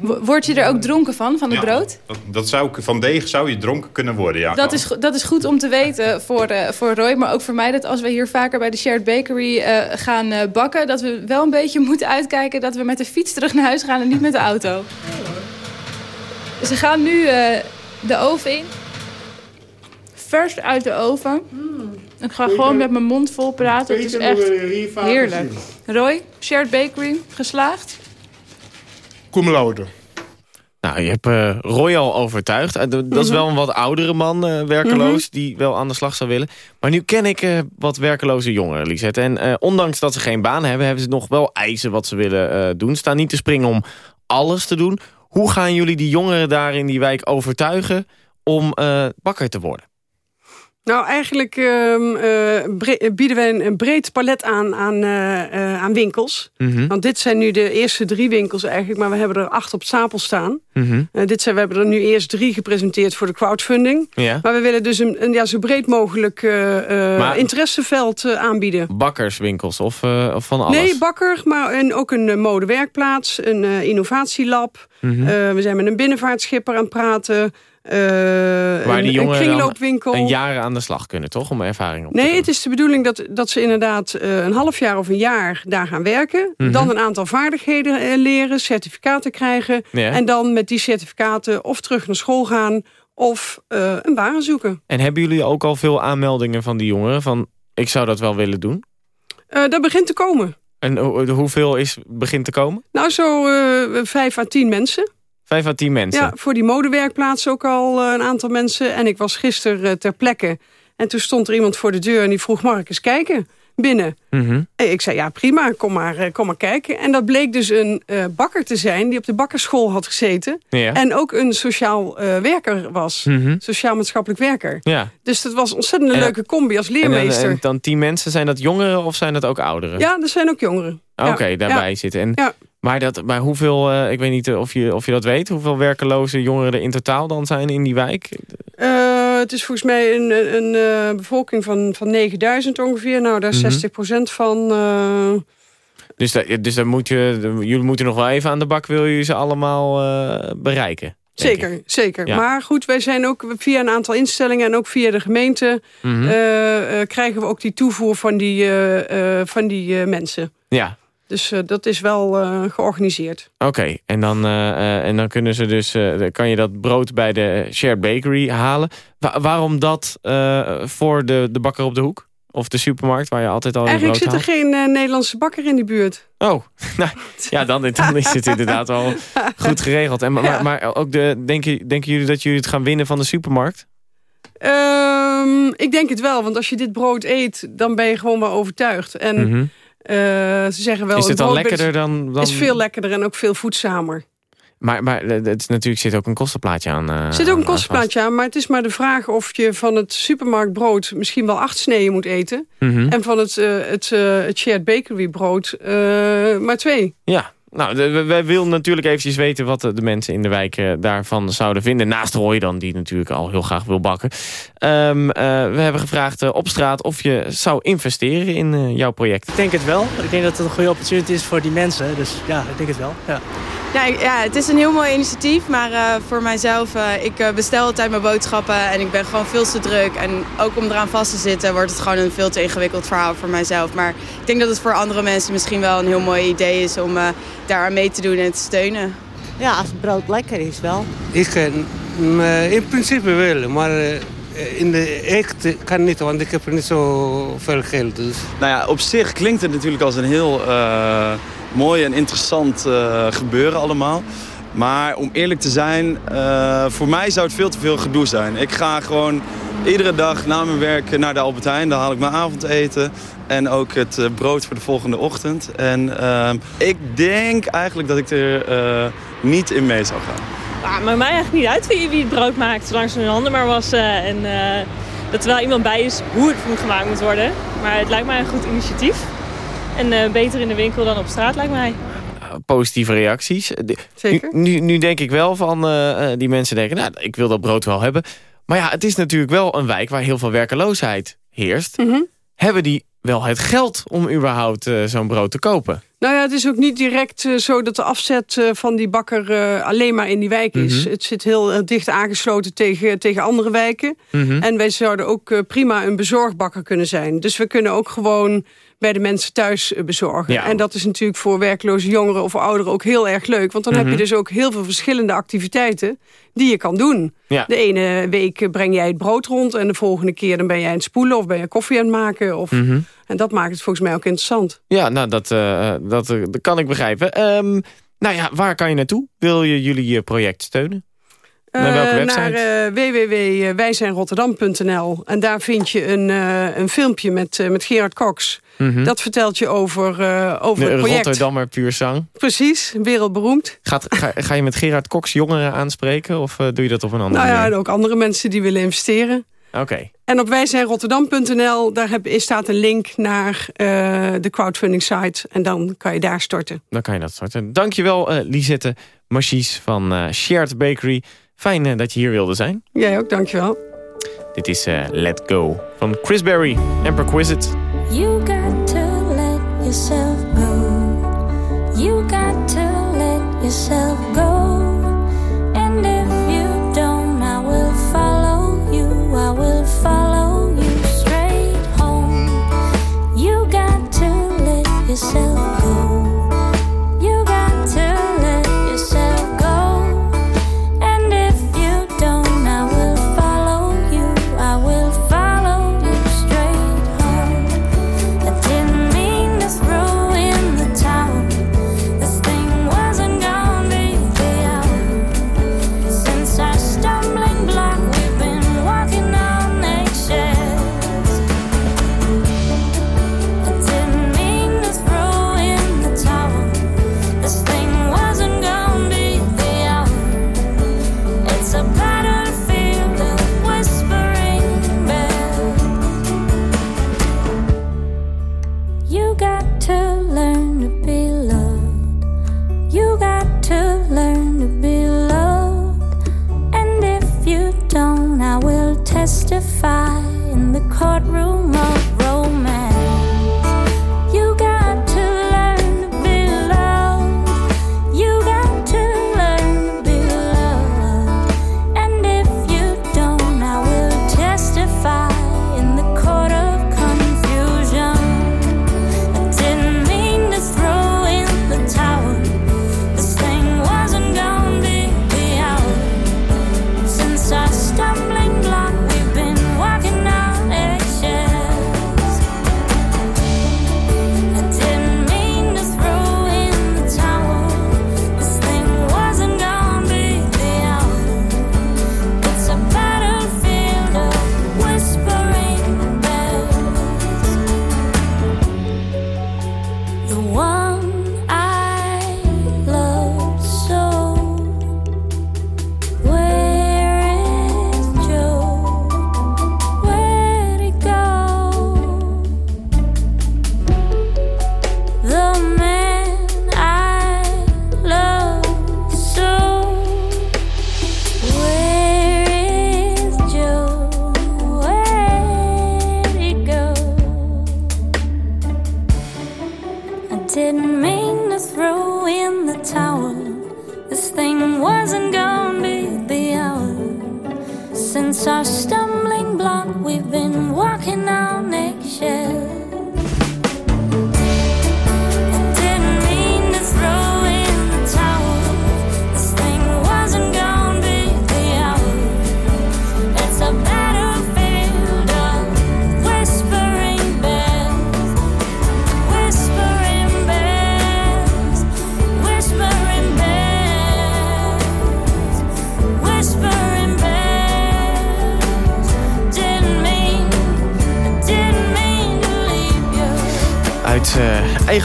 [SPEAKER 15] Word je er ook dronken van, van het
[SPEAKER 17] ja,
[SPEAKER 15] brood?
[SPEAKER 17] Dat, dat zou, van deeg zou je dronken kunnen worden, ja.
[SPEAKER 15] Dat is, dat is goed om te weten voor, uh, voor Roy, maar ook voor mij... dat als we hier vaker bij de Shared Bakery uh, gaan uh, bakken... dat we wel een beetje moeten uitkijken dat we met de fiets terug naar huis gaan... en niet met de auto. Ze gaan nu de oven in. Vers uit de oven. Mm. Ik ga gewoon met mijn mond vol praten. Het is echt heerlijk. Roy, Shared Bakery, geslaagd?
[SPEAKER 16] Cum laude.
[SPEAKER 6] Nou, je hebt uh, Roy al overtuigd. Uh, dat mm -hmm. is wel een wat oudere man, uh, werkeloos, mm -hmm. die wel aan de slag zou willen. Maar nu ken ik wat werkeloze jongeren, Lisette. En ondanks dat ze geen baan hebben, hebben ze nog wel eisen wat ze willen doen. Staan niet te springen om alles te doen. Hoe gaan jullie die jongeren daar in die wijk overtuigen om bakker te worden?
[SPEAKER 14] Nou, eigenlijk ehm, eh, bre- bieden wij een, een breed palet aan, aan, eh, eh, aan winkels.
[SPEAKER 6] Mhm.
[SPEAKER 14] Want dit zijn nu de eerste drie winkels eigenlijk, maar we hebben er acht op stapel staan.
[SPEAKER 6] Mhm.
[SPEAKER 14] Eh, dit zijn, we hebben er nu eerst drie gepresenteerd voor de crowdfunding.
[SPEAKER 6] Ja.
[SPEAKER 14] Maar we willen dus een, een ja, zo breed mogelijk eh, eh,
[SPEAKER 6] Maar-
[SPEAKER 14] interesseveld eh, aanbieden.
[SPEAKER 6] Bakkerswinkels of, eh, of van alles?
[SPEAKER 14] Nee, bakker, maar en ook een eh, modewerkplaats, een eh, innovatielab.
[SPEAKER 6] Mhm.
[SPEAKER 14] Eh, we zijn met een binnenvaartschipper aan het praten. Eh,
[SPEAKER 6] Waar die
[SPEAKER 14] een kringloopwinkel.
[SPEAKER 6] een jaar aan de slag kunnen, toch? Om ervaring op te
[SPEAKER 14] Nee, het is de bedoeling dat, dat ze inderdaad eh, een half jaar of een jaar daar gaan werken.
[SPEAKER 6] Mhm.
[SPEAKER 14] Dan een aantal vaardigheden eh, leren, certificaten krijgen.
[SPEAKER 6] Ja.
[SPEAKER 14] En dan met die certificaten of terug naar school gaan of een baan zoeken.
[SPEAKER 6] En hebben jullie ook al veel aanmeldingen van die jongeren? Van, ik zou dat wel willen doen.
[SPEAKER 14] Dat begint te komen.
[SPEAKER 6] En ho- hoeveel is, begint te komen?
[SPEAKER 14] Nou, zo vijf à tien mensen.
[SPEAKER 6] Vijf à tien mensen.
[SPEAKER 14] Ja, voor die modewerkplaats ook al eh, een aantal mensen. En ik was gisteren eh, ter plekke. En toen stond er iemand voor de deur en die vroeg... mag ik eens kijken binnen?
[SPEAKER 6] Mhm.
[SPEAKER 14] En ik zei, ja prima, kom maar, eh, kom maar kijken. En dat bleek dus een eh, bakker te zijn... die op de bakkerschool had gezeten.
[SPEAKER 6] Ja.
[SPEAKER 14] En ook een sociaal eh, werker was.
[SPEAKER 6] Mhm.
[SPEAKER 14] Sociaal-maatschappelijk werker.
[SPEAKER 6] Ja.
[SPEAKER 14] Dus dat was ontzettend een
[SPEAKER 6] En-
[SPEAKER 14] leuke combi als
[SPEAKER 6] En
[SPEAKER 14] leermeester.
[SPEAKER 6] en dan tien mensen, zijn dat jongeren of zijn dat ook ouderen?
[SPEAKER 14] Ja, er zijn ook jongeren.
[SPEAKER 6] Oké,
[SPEAKER 14] Ja,
[SPEAKER 6] daarbij
[SPEAKER 14] ja.
[SPEAKER 6] zitten. En,
[SPEAKER 14] Ja.
[SPEAKER 6] Maar, dat, maar hoeveel, eh, ik weet niet eh, of je, of je dat weet, hoeveel werkeloze jongeren er in totaal dan zijn in die wijk?
[SPEAKER 14] Eh, het is volgens mij een, een bevolking van, van 9000 ongeveer. Nou, daar is
[SPEAKER 6] Mhm.
[SPEAKER 14] 60% van... eh,
[SPEAKER 6] Dus, dat, dus dan moet je, jullie moeten nog wel even aan de bak, wil je ze allemaal bereiken? ik.
[SPEAKER 14] Zeker, zeker.
[SPEAKER 6] Ja.
[SPEAKER 14] Maar goed, wij zijn ook via een aantal instellingen... en ook via de gemeente
[SPEAKER 6] Mhm.
[SPEAKER 14] krijgen we ook die toevoer van die, van die mensen.
[SPEAKER 6] Ja,
[SPEAKER 14] Dus eh, dat is wel eh, georganiseerd.
[SPEAKER 6] oké. En, dan, eh, en dan kunnen ze dus, kan je dat brood bij de Shared Bakery halen. Wa- waarom dat voor de, de bakker op de hoek? Of de supermarkt waar je altijd al
[SPEAKER 14] Eigenlijk
[SPEAKER 6] brood
[SPEAKER 14] zit er
[SPEAKER 6] haalt?
[SPEAKER 14] geen Nederlandse bakker in die buurt.
[SPEAKER 6] Oh, nou, ja, dan, dan is het inderdaad wel goed geregeld. En, maar,
[SPEAKER 14] Ja.
[SPEAKER 6] maar ook de, denken, denken jullie dat jullie het gaan winnen van de supermarkt?
[SPEAKER 14] Ehm, ik denk het wel, want als je dit brood eet... dan ben je gewoon wel overtuigd. En
[SPEAKER 6] Mhm.
[SPEAKER 14] Ze zeggen wel...
[SPEAKER 6] Is het dan
[SPEAKER 14] brood
[SPEAKER 6] lekkerder dan... dan...
[SPEAKER 14] is veel lekkerder en ook veel voedzamer.
[SPEAKER 6] Maar, maar eh, het is natuurlijk zit ook een kostenplaatje aan. eh,
[SPEAKER 14] Er zit ook een kostenplaatje aan, maar het is maar de vraag of je van het supermarktbrood misschien wel acht sneden moet eten.
[SPEAKER 6] Mhm.
[SPEAKER 14] En van het, eh, het, eh, het shared bakery brood eh, maar twee.
[SPEAKER 6] Ja, nou, wij willen natuurlijk eventjes weten wat de, mensen in de wijk eh, daarvan zouden vinden. Naast Roy dan, die natuurlijk al heel graag wil bakken. Ehm, eh, we hebben gevraagd eh, op straat of je zou investeren in eh, jouw project.
[SPEAKER 18] Ik denk het wel. Ik denk dat het een goede opportunity is voor die mensen. Dus ja, ik denk het wel. Ja.
[SPEAKER 19] Ja, het is een heel mooi initiatief, maar eh, voor mijzelf, eh, ik bestel altijd mijn boodschappen en ik ben gewoon veel te druk. En ook om eraan vast te zitten wordt het gewoon een veel te ingewikkeld verhaal voor mijzelf. Maar ik denk dat het voor andere mensen misschien wel een heel mooi idee is om eh daaraan mee te doen en te steunen.
[SPEAKER 20] Ja, als het brood lekker is wel.
[SPEAKER 21] Ik eh, m, eh, in principe wel, maar eh, in de echt kan niet, want ik heb niet zo veel geld. Dus.
[SPEAKER 22] Nou ja, op zich klinkt het natuurlijk als een heel eh, mooi en interessant eh, gebeuren allemaal. Maar om eerlijk te zijn, eh, voor mij zou het veel te veel gedoe zijn. Ik ga gewoon iedere dag na mijn werk naar de Albert Heijn. Daar haal ik mijn avondeten en ook het eh, brood voor de volgende ochtend. En eh, ik denk eigenlijk dat ik er eh, niet in mee zou gaan.
[SPEAKER 23] Ja, maakt mij eigenlijk niet uit wie, wie het brood maakt, zolang ze hun handen maar wassen. En eh, dat er wel iemand bij is hoe het moet gemaakt moet worden. Maar het lijkt mij een goed initiatief. En eh, beter in de winkel dan op straat, lijkt mij.
[SPEAKER 6] Positieve reacties.
[SPEAKER 14] Zeker.
[SPEAKER 6] Nu, nu, nu denk ik wel van die mensen denken, nou, ik wil dat brood wel hebben. Maar ja, het is natuurlijk wel een wijk waar heel veel werkeloosheid heerst.
[SPEAKER 14] Mhm.
[SPEAKER 6] Hebben die wel het geld om überhaupt eh, zo'n brood te kopen?
[SPEAKER 14] Nou ja, het is ook niet direct eh, zo dat de afzet eh, van die bakker alleen maar in die wijk is.
[SPEAKER 6] Mhm.
[SPEAKER 14] Het zit heel dicht aangesloten tegen, tegen andere wijken.
[SPEAKER 6] Mhm.
[SPEAKER 14] En wij zouden ook prima een bezorgbakker kunnen zijn. Dus we kunnen ook gewoon bij de mensen thuis eh, bezorgen.
[SPEAKER 6] Ja.
[SPEAKER 14] En dat is natuurlijk voor werkloze jongeren of ouderen ook heel erg leuk. Want dan heb
[SPEAKER 6] Mhm.
[SPEAKER 14] je dus ook heel veel verschillende activiteiten die je kan doen.
[SPEAKER 6] Ja.
[SPEAKER 14] De ene week breng jij het brood rond en de volgende keer dan ben jij aan het spoelen of ben je koffie aan het maken. Of,
[SPEAKER 6] Mhm.
[SPEAKER 14] En dat maakt het volgens mij ook interessant.
[SPEAKER 6] Ja, nou, dat, eh, dat, eh, dat kan ik begrijpen. Ehm, nou ja, waar kan je naartoe? Wil je jullie eh, project steunen? Naar welke website?
[SPEAKER 14] Naar www.wijzijnrotterdam.nl. En daar vind je een, een filmpje met, met Gerard Cox.
[SPEAKER 6] Mhm.
[SPEAKER 14] Dat vertelt je over, eh, over
[SPEAKER 6] de
[SPEAKER 14] het project.
[SPEAKER 6] Rotterdammer puur zang.
[SPEAKER 14] Precies, wereldberoemd.
[SPEAKER 6] Gaat, ga, ga je met Gerard Cox jongeren aanspreken? Of eh, doe je dat op een andere
[SPEAKER 14] Nou ja,
[SPEAKER 6] manier?
[SPEAKER 14] ook andere mensen die willen investeren.
[SPEAKER 6] Oké.
[SPEAKER 14] En op wijzijnrotterdam.nl, daar heb, is staat een link naar eh, de crowdfunding site. En dan kan je daar storten.
[SPEAKER 6] Dan kan je dat starten. Dankjewel uh, Lisette Machies van uh, Shared Bakery. Fijn uh, dat je hier wilde zijn.
[SPEAKER 14] Jij ook, dankjewel.
[SPEAKER 6] Dit is Let Go van Chris Berry en Perquisite.
[SPEAKER 24] You yourself go. You got to let yourself go.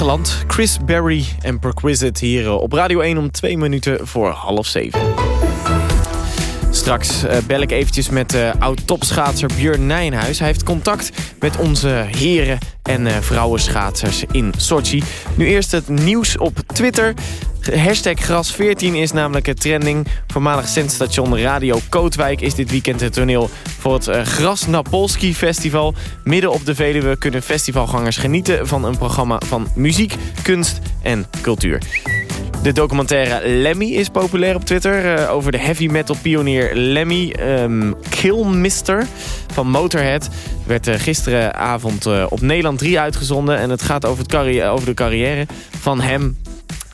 [SPEAKER 6] Land, Chris Berry en Perquisite hier eh, op Radio 1 om twee minuten voor half zeven. Straks eh, bel ik eventjes met eh, oud-topschaatser Björn Nijnhuis. Hij heeft contact met onze heren en eh, vrouwenschaatsers in Sochi. Nu eerst het nieuws op Twitter. Hashtag Gras14 is namelijk het trending. Voormalig zendstation Radio Kootwijk is dit weekend het toneel voor het eh, Gras Napolski Festival. Midden op de Veluwe kunnen festivalgangers genieten van een programma van muziek, kunst en cultuur. De documentaire Lemmy is populair op Twitter. eh, over de heavy metal pionier Lemmy Killmister van Motorhead. Werd eh, gisteravond op Nederland 3 uitgezonden. En het gaat over, het over de carrière van hem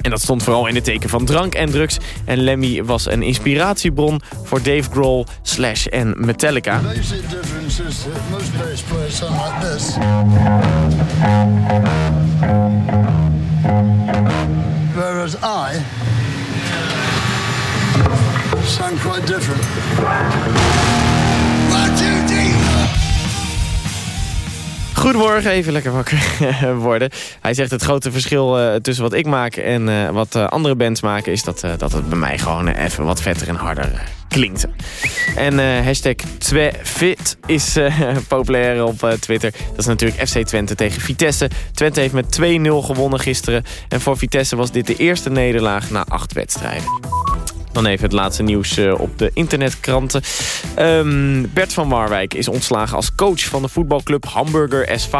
[SPEAKER 6] en dat stond vooral in het teken van drank en drugs. En Lemmy was een inspiratiebron voor Dave Grohl, Slash en Metallica.
[SPEAKER 25] Whereas I sound quite different.
[SPEAKER 6] Goedemorgen, even lekker wakker worden. Hij zegt het grote verschil uh, tussen wat ik maak en uh, wat uh, andere bands maken... is dat, dat het bij mij gewoon even wat vetter en harder klinkt. En hashtag Twefit is populair op Twitter. Dat is natuurlijk FC Twente tegen Vitesse. Twente heeft met 2-0 gewonnen gisteren. En voor Vitesse was dit de eerste nederlaag na acht wedstrijden. Dan even het laatste nieuws uh, op de internetkranten. Um, Bert van Marwijk is ontslagen als coach van de voetbalclub Hamburger SV.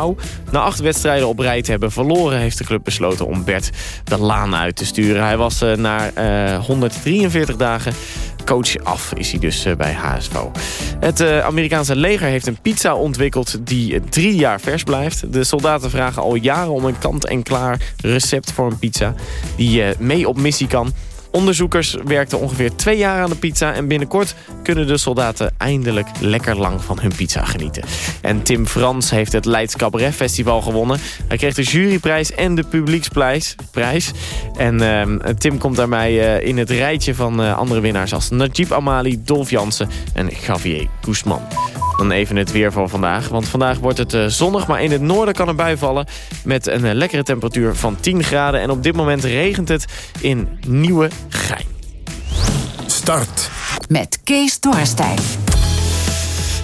[SPEAKER 6] Na acht wedstrijden op rij te hebben verloren... heeft de club besloten om Bert de laan uit te sturen. Hij was uh, na uh, 143 dagen coach af is hij dus bij HSV. Het Amerikaanse leger heeft een pizza ontwikkeld die drie jaar vers blijft. De soldaten vragen al jaren om een kant-en-klaar recept voor een pizza... die mee op missie kan... Onderzoekers werkten ongeveer twee jaar aan de pizza... en binnenkort kunnen de soldaten eindelijk lekker lang van hun pizza genieten. En Tim Frans heeft het Leids Cabaret Festival gewonnen. Hij kreeg de juryprijs en de publieksprijs. Prijs. En uh, Tim komt daarmee uh, in het rijtje van uh, andere winnaars... als Najib Amali, Dolf Jansen en Javier Guzman. Dan even het weer van vandaag. Want vandaag wordt het uh, zonnig, maar in het noorden kan er bui vallen... met een lekkere temperatuur van 10 graden. En op dit moment regent het in Nieuwe Gein.
[SPEAKER 13] Start.
[SPEAKER 26] Met Kees Dorrestein.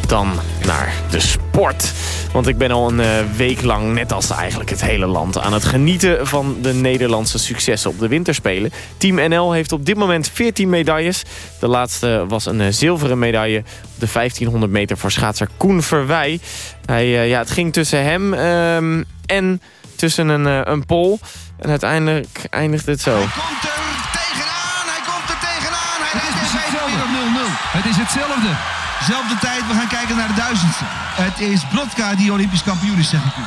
[SPEAKER 6] Dan naar de sport. Want ik ben al een uh, week lang, net als eigenlijk het hele land... aan het genieten van de Nederlandse successen op de winterspelen. Team NL heeft op dit moment 14 medailles. De laatste was een uh, zilveren medaille op de 1500 meter voor schaatser Koen Verwij. Hij, uh, ja, het ging tussen hem um, en tussen een, een pol. En uiteindelijk eindigt het zo.
[SPEAKER 27] Het is hetzelfde. Zelfde tijd, we gaan kijken naar de duizendste. Het is Brodka die Olympisch kampioen is, zeg ik u.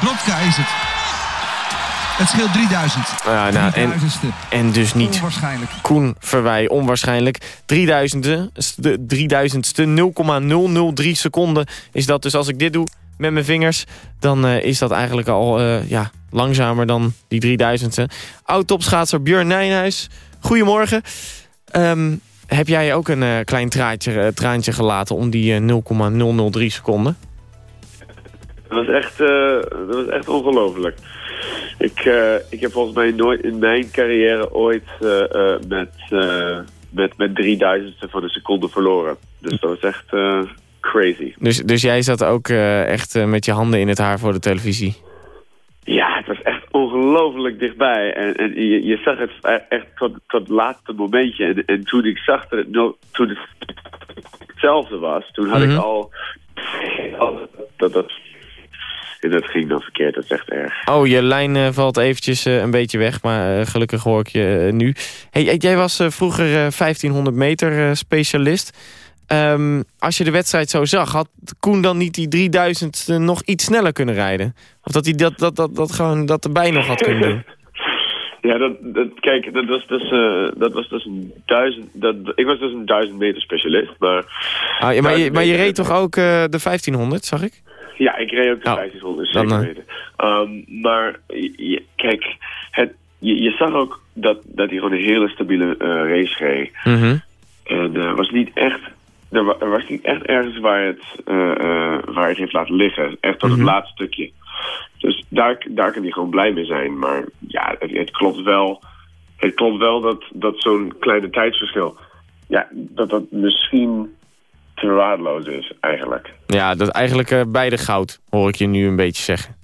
[SPEAKER 27] Brodka is het. Het scheelt 3000.
[SPEAKER 6] Ja, nou, en, en dus niet
[SPEAKER 27] onwaarschijnlijk.
[SPEAKER 6] Koen Verwij, onwaarschijnlijk. 3000ste, 3000ste 0,003 seconden is dat. Dus als ik dit doe met mijn vingers, dan uh, is dat eigenlijk al uh, ja, langzamer dan die 3000ste. Oud-topschaatser Björn Nijnhuis, goedemorgen. Um, heb jij ook een uh, klein traantje, uh, traantje gelaten om die uh, 0,003 seconden?
[SPEAKER 28] Dat was echt, dat was echt ongelooflijk. Ik, ik heb volgens mij nooit in mijn carrière ooit met, met, met 3000ste van een seconde verloren. Dus dat was echt crazy.
[SPEAKER 6] Dus, dus jij zat ook echt met je handen in het haar voor de televisie?
[SPEAKER 28] Ja, het was echt ongelooflijk dichtbij. En, en je, je, zag het echt tot, tot het laatste momentje. En, en toen ik zag dat het, no, toen het hetzelfde was, toen had mm -hmm. ik al... Dat, dat, en dat ging dan verkeerd, dat is echt erg.
[SPEAKER 6] Oh, je lijn uh, valt eventjes uh, een beetje weg, maar uh, gelukkig hoor ik je nu. Hey, jij was vroeger 1500 meter specialist. Um, als je de wedstrijd zo zag, had Koen dan niet die 3000 nog iets sneller kunnen rijden? Of dat hij dat, dat, dat, dat, gewoon, dat erbij nog had kunnen doen?
[SPEAKER 28] Ja, dat, dat, kijk, dat was dus, uh, dat was dus een duizend... Dat, ik was dus een duizend meter specialist, maar...
[SPEAKER 6] Ah, ja, maar, je, maar je reed toch ook uh, de 1500, zag ik?
[SPEAKER 28] Ja, ik reed ook de oh, 1500, zeker dan, uh... weten. Um, maar je, kijk, het, je, je zag ook dat, dat hij gewoon een hele stabiele race reed.
[SPEAKER 6] Mm -hmm.
[SPEAKER 28] En was niet echt er, er, was niet echt ergens waar het, uh, uh, waar het heeft laten liggen. Echt tot mm -hmm. het laatste stukje. Dus daar, daar kan hij gewoon blij mee zijn. Maar ja, het, het klopt wel. Het klopt wel dat, dat zo'n kleine tijdsverschil... Ja, dat dat misschien te waardeloos is, eigenlijk.
[SPEAKER 6] Ja, dat eigenlijk uh, beide goud, hoor ik je nu een beetje zeggen.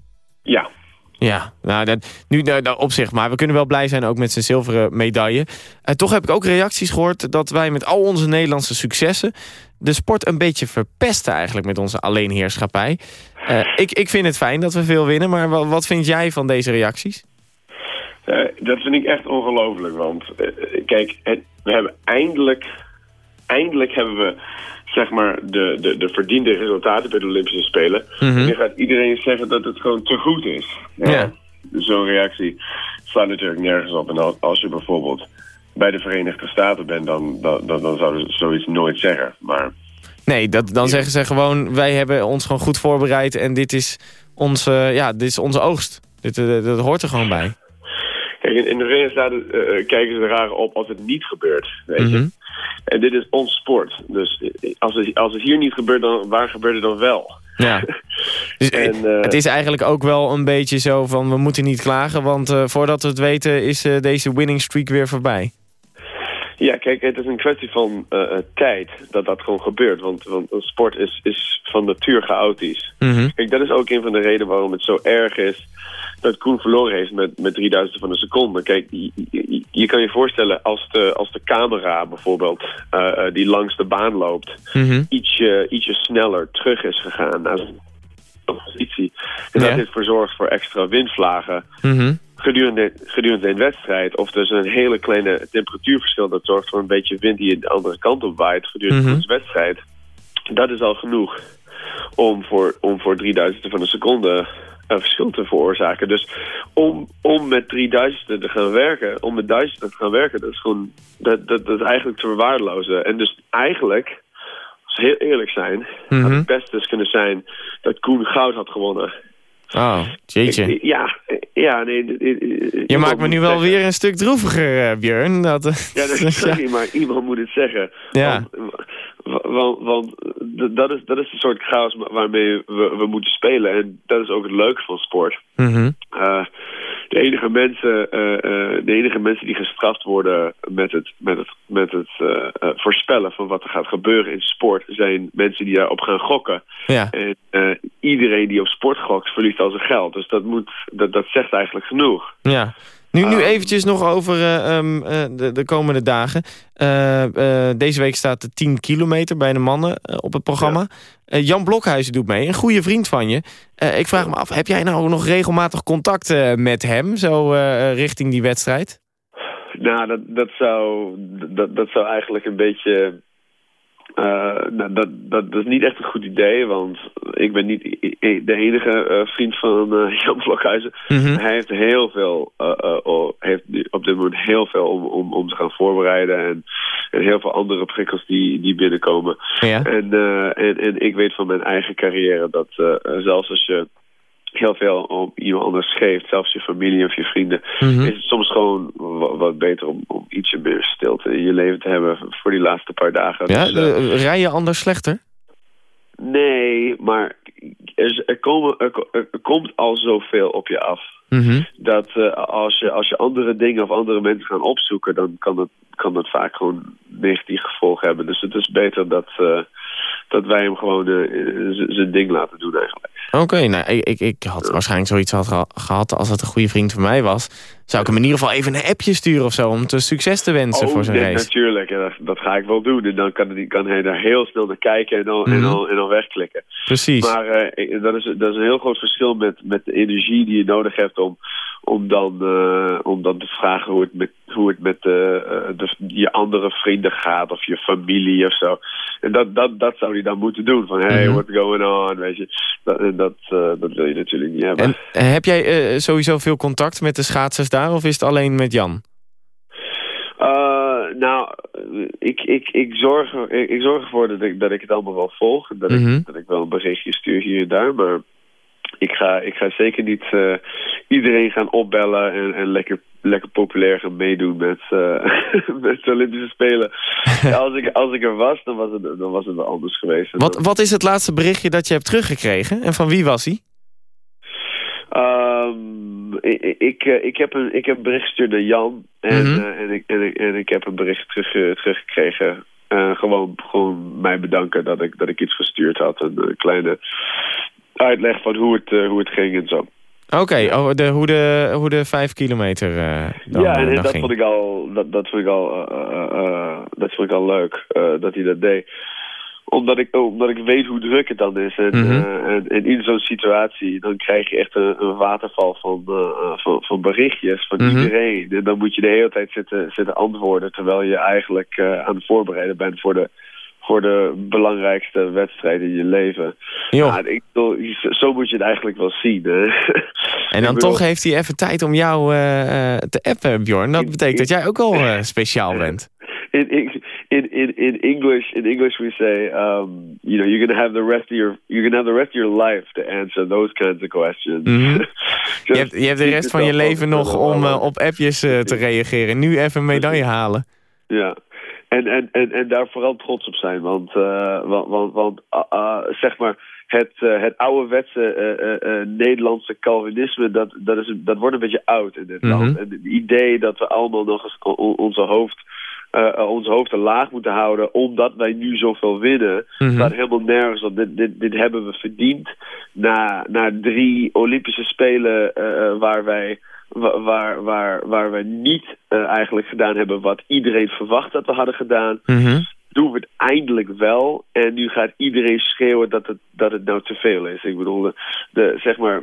[SPEAKER 28] Ja,
[SPEAKER 6] ja, nou, dat, nu nou, op zich. Maar we kunnen wel blij zijn ook met zijn zilveren medaille. Uh, toch heb ik ook reacties gehoord dat wij met al onze Nederlandse successen... de sport een beetje verpesten eigenlijk met onze alleenheerschappij. Uh, ik, ik vind het fijn dat we veel winnen, maar wat, wat vind jij van deze reacties?
[SPEAKER 28] Uh, dat vind ik echt ongelooflijk, want kijk, het, we hebben eindelijk... Eindelijk hebben we zeg maar, de, de, de verdiende resultaten bij de Olympische Spelen. Mm -hmm. En dan gaat iedereen zeggen dat het gewoon te goed is. Ja.
[SPEAKER 6] ja.
[SPEAKER 28] Zo'n reactie slaat natuurlijk nergens op. En als je bijvoorbeeld bij de Verenigde Staten bent, dan, dan, dan, dan zouden ze zoiets nooit zeggen. Maar...
[SPEAKER 6] Nee, dat, dan zeggen ze gewoon, wij hebben ons gewoon goed voorbereid en dit is onze, ja, dit is onze oogst. Dit, dat, dat hoort er gewoon bij.
[SPEAKER 28] Kijk, in, in de Verenigde Staten uh, kijken ze er raar op als het niet gebeurt, weet
[SPEAKER 6] Mhm.
[SPEAKER 28] je. En dit is ons sport. Dus als het, als het hier niet gebeurt, dan waar gebeurt het dan wel?
[SPEAKER 6] Ja. Dus,
[SPEAKER 28] En, eh,
[SPEAKER 6] het is eigenlijk ook wel een beetje zo van, we moeten niet klagen... want eh, voordat we het weten is eh, deze winning streak weer voorbij.
[SPEAKER 28] Ja, kijk, het is een kwestie van eh, eh, tijd dat dat gewoon gebeurt. Want, want sport is, is van natuur chaotisch.
[SPEAKER 6] Mhm.
[SPEAKER 28] Kijk, dat is ook een van de redenen waarom het zo erg is dat Koen verloren heeft met, met 3000 van een seconde. Kijk, je, je- je kan je voorstellen als de, als de camera bijvoorbeeld, eh, die langs de baan loopt,
[SPEAKER 6] Mhm.
[SPEAKER 28] ietsje, ietsje sneller terug is gegaan naar zijn positie. En
[SPEAKER 6] Ja.
[SPEAKER 28] dat heeft verzorgd voor extra windvlagen
[SPEAKER 6] Mhm.
[SPEAKER 28] Gedurende, gedurende een wedstrijd. Of dus een hele kleine temperatuurverschil dat zorgt voor een beetje wind die de andere kant op waait gedurende
[SPEAKER 6] Mhm.
[SPEAKER 28] een wedstrijd. Dat is al genoeg om voor, om voor 3000 van een seconde een verschil te veroorzaken. Dus om, om met 3000 te gaan werken, om met 1000 te gaan werken, dat is gewoon dat, dat, dat is eigenlijk te verwaarlozen. En dus eigenlijk, als we heel eerlijk zijn, had
[SPEAKER 6] Mhm.
[SPEAKER 28] het best dus kunnen zijn dat Koen goud had gewonnen.
[SPEAKER 6] Oh, jeetje.
[SPEAKER 28] Ja, ja, nee.
[SPEAKER 6] Je maakt me nu wel
[SPEAKER 28] zeggen.
[SPEAKER 6] weer een stuk droeviger, eh, Björn. Dat,
[SPEAKER 28] Ja, dat is sorry, maar iemand moet het zeggen.
[SPEAKER 6] Ja.
[SPEAKER 28] Want, want, want d- dat, is, dat is de soort chaos wa- waarmee we, we moeten spelen. En dat is ook het leuke van sport.
[SPEAKER 6] Mhm.
[SPEAKER 28] Eh, de, enige mensen, eh, eh, de enige mensen die gestraft worden met het, met het, met het eh, eh, voorspellen van wat er gaat gebeuren in sport... zijn mensen die daarop gaan gokken.
[SPEAKER 6] Ja.
[SPEAKER 28] En eh, iedereen die op sport gokt verliest al zijn geld. Dus dat, moet, dat, dat zegt eigenlijk genoeg.
[SPEAKER 6] Ja. Nu, nu
[SPEAKER 28] Ehm.
[SPEAKER 6] eventjes nog over eh, ehm, eh, de, de komende dagen. Eh, deze week staat de 10 kilometer bij de mannen op het programma. Jan Blokhuizen doet mee, een goede vriend van je. Ik vraag me af, heb jij nou nog regelmatig contact met hem... zo richting die wedstrijd?
[SPEAKER 28] Nou, dat, dat, zou, dat, dat zou eigenlijk een beetje... eh, dat, dat, dat is niet echt een goed idee, want ik ben niet de enige eh, vriend van eh, Jan Blokhuizen.
[SPEAKER 6] Mhm.
[SPEAKER 28] Hij heeft heel veel, heeft op dit moment heel veel om, om, om te gaan voorbereiden en, en heel veel andere prikkels die, die binnenkomen.
[SPEAKER 6] Ja.
[SPEAKER 28] En, en, en ik weet van mijn eigen carrière dat zelfs als je heel veel om iemand anders geeft, zelfs je familie of je vrienden,
[SPEAKER 6] Mhm.
[SPEAKER 28] is het soms gewoon wa- wat beter om, om ietsje meer stilte in je leven te hebben voor die laatste paar dagen.
[SPEAKER 6] Ja,
[SPEAKER 28] Dus, eh,
[SPEAKER 6] eh, rij je anders slechter?
[SPEAKER 28] nee, maar er, er, komen, er, ko- er komt al zoveel op je af.
[SPEAKER 6] Mhm.
[SPEAKER 28] Dat eh, als, je, als je andere dingen of andere mensen gaan opzoeken, dan kan dat, kan dat vaak gewoon negatief gevolgen hebben. Dus het is beter dat, dat wij hem gewoon zijn ding laten doen eigenlijk.
[SPEAKER 6] Oké, nou, ik, ik, ik had waarschijnlijk zoiets had geha- gehad als het een goede vriend van mij was. Zou ik hem in ieder geval even een appje sturen of zo... om te succes te wensen voor zijn
[SPEAKER 28] Oh, nee,
[SPEAKER 6] race.
[SPEAKER 28] natuurlijk. Ja, dat, dat ga ik wel doen. En dan kan, hij- kan hij daar heel snel naar kijken en dan, en
[SPEAKER 6] Mhm.
[SPEAKER 28] dan, en dan wegklikken.
[SPEAKER 6] Precies.
[SPEAKER 28] Maar eh, dat, is, dat is een heel groot verschil met, met de energie die je nodig hebt om, om, dan, eh, om dan te vragen hoe het met, hoe het met eh, de, je andere vrienden gaat of je familie of zo. En dat, dat, dat zou hij dan moeten doen. Van hey,
[SPEAKER 6] Mhm.
[SPEAKER 28] what's going on? Weet je. Dat, dat, eh, dat wil je natuurlijk niet hebben.
[SPEAKER 6] En eh, heb jij eh, sowieso veel contact met de schaatsers daar... of is het alleen met Jan?
[SPEAKER 28] Nou, ik, ik, ik, zorg, ik, ik zorg ervoor dat ik, dat ik het allemaal wel volg. Dat,
[SPEAKER 6] Mhm.
[SPEAKER 28] ik, dat ik wel een berichtje stuur hier en daar. Maar ik ga, ik ga zeker niet eh, iedereen gaan opbellen en, en lekker, lekker populair gaan meedoen met, eh, met de Olympische Spelen. Ja, als, ik, als ik er was, dan was het, dan was het wel anders geweest.
[SPEAKER 6] Wat,
[SPEAKER 28] dan-
[SPEAKER 6] wat is het laatste berichtje dat je hebt teruggekregen? En van wie was hij?
[SPEAKER 28] Ehm, ik, ik, eh, ik, heb een, ik heb een bericht gestuurd naar Jan. En, eh, en, ik, en, ik, en ik heb een bericht terug, teruggekregen. Eh, gewoon, gewoon mij bedanken dat ik, dat ik iets gestuurd had. Een kleine uitleg van hoe het, eh, hoe het ging en zo.
[SPEAKER 6] Oké, oh, de, hoe, de, hoe de vijf kilometer eh dan,
[SPEAKER 28] ja, en, en
[SPEAKER 6] dan
[SPEAKER 28] dat
[SPEAKER 6] ging.
[SPEAKER 28] vond ik al, dat, dat vond ik al, dat vond ik al leuk dat hij dat deed. Omdat ik, omdat ik weet hoe druk het dan is. En,
[SPEAKER 6] Mhm.
[SPEAKER 28] eh, en, en in zo'n situatie, dan krijg je echt een, een waterval van, eh, van, van berichtjes van
[SPEAKER 6] Mhm.
[SPEAKER 28] iedereen. En dan moet je de hele tijd zitten, zitten antwoorden, terwijl je eigenlijk eh, aan het voorbereiden bent voor de, voor de belangrijkste wedstrijd in je leven. Ja, ik bedoel, zo moet je het eigenlijk wel zien. Hè?
[SPEAKER 6] En dan
[SPEAKER 28] bedoel-
[SPEAKER 6] toch heeft hij even tijd om jou te appen, Bjorn. Dat betekent dat jij ook al speciaal bent.
[SPEAKER 28] In, in in in English in English we say um, you know you're gonna have the rest of your you're gonna have the rest of your life to answer those kinds of questions.
[SPEAKER 6] Mhm. Je hebt, je hebt de rest van je leven nog om eh, op appjes eh, te reageren. Nu even een medaille halen.
[SPEAKER 28] Ja. en, en, en, en daar vooral trots op zijn. Want, uh, want, want, want uh, zeg maar, het, uh, het ouderwetse Nederlandse Calvinisme, dat, dat, is, dat wordt een beetje oud in dit mm -hmm. land. En het idee dat we allemaal nog eens onze hoofd uh, ons hoofd te laag moeten houden omdat wij nu zoveel winnen. Mm -hmm. helemaal nergens op. Dit, dit, dit hebben we verdiend na, na drie Olympische Spelen uh, waar wij waar, waar, waar we niet uh, eigenlijk gedaan hebben wat iedereen verwacht dat we hadden gedaan.
[SPEAKER 6] Mm -hmm.
[SPEAKER 28] Doen we het eindelijk wel. En nu gaat iedereen schreeuwen dat het, dat het nou te veel is. Ik bedoel, de, de zeg maar,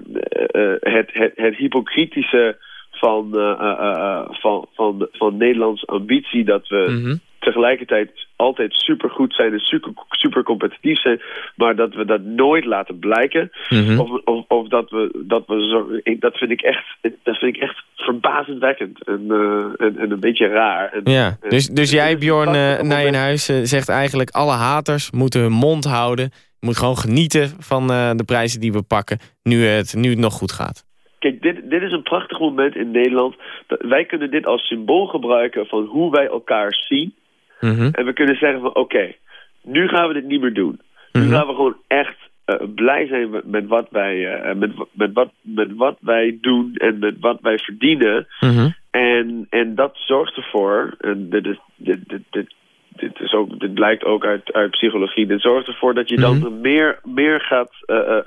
[SPEAKER 28] uh, het, het, het hypocritische van, uh, uh, van, van, de, van Nederlands ambitie dat we
[SPEAKER 6] Mhm.
[SPEAKER 28] mm -hmm. tegelijkertijd altijd supergoed zijn en super, super competitief zijn, maar dat we dat nooit laten blijken.
[SPEAKER 6] Mhm.
[SPEAKER 28] Mm -hmm. Of, of, of, dat we dat we zo. Ik, dat vind ik echt dat vind ik echt verbazendwekkend en, uh, en, en, een beetje raar. En,
[SPEAKER 6] ja, dus, dus jij Bjorn uh, Nijenhuis uh, zegt eigenlijk alle haters moeten hun mond houden. Je moet gewoon genieten van de prijzen die we pakken nu het, nu het nog goed gaat.
[SPEAKER 28] Kijk, dit, dit is een prachtig moment in Nederland. Wij kunnen dit als symbool gebruiken van hoe wij elkaar zien.
[SPEAKER 6] Mm -hmm.
[SPEAKER 28] En we kunnen zeggen van oké, okay, nu gaan we dit niet meer doen. Nu mm -hmm. gaan we gewoon echt uh, blij zijn met, met wat wij, uh, met, met, wat, met wat wij doen en met wat wij verdienen.
[SPEAKER 6] Mm -hmm.
[SPEAKER 28] en, en dat zorgt ervoor, en dit, is, dit, dit, dit, dit, is ook, dit blijkt ook uit, uit psychologie. Dit zorgt ervoor dat je dan
[SPEAKER 6] Mhm.
[SPEAKER 28] meer, meer gaat uh,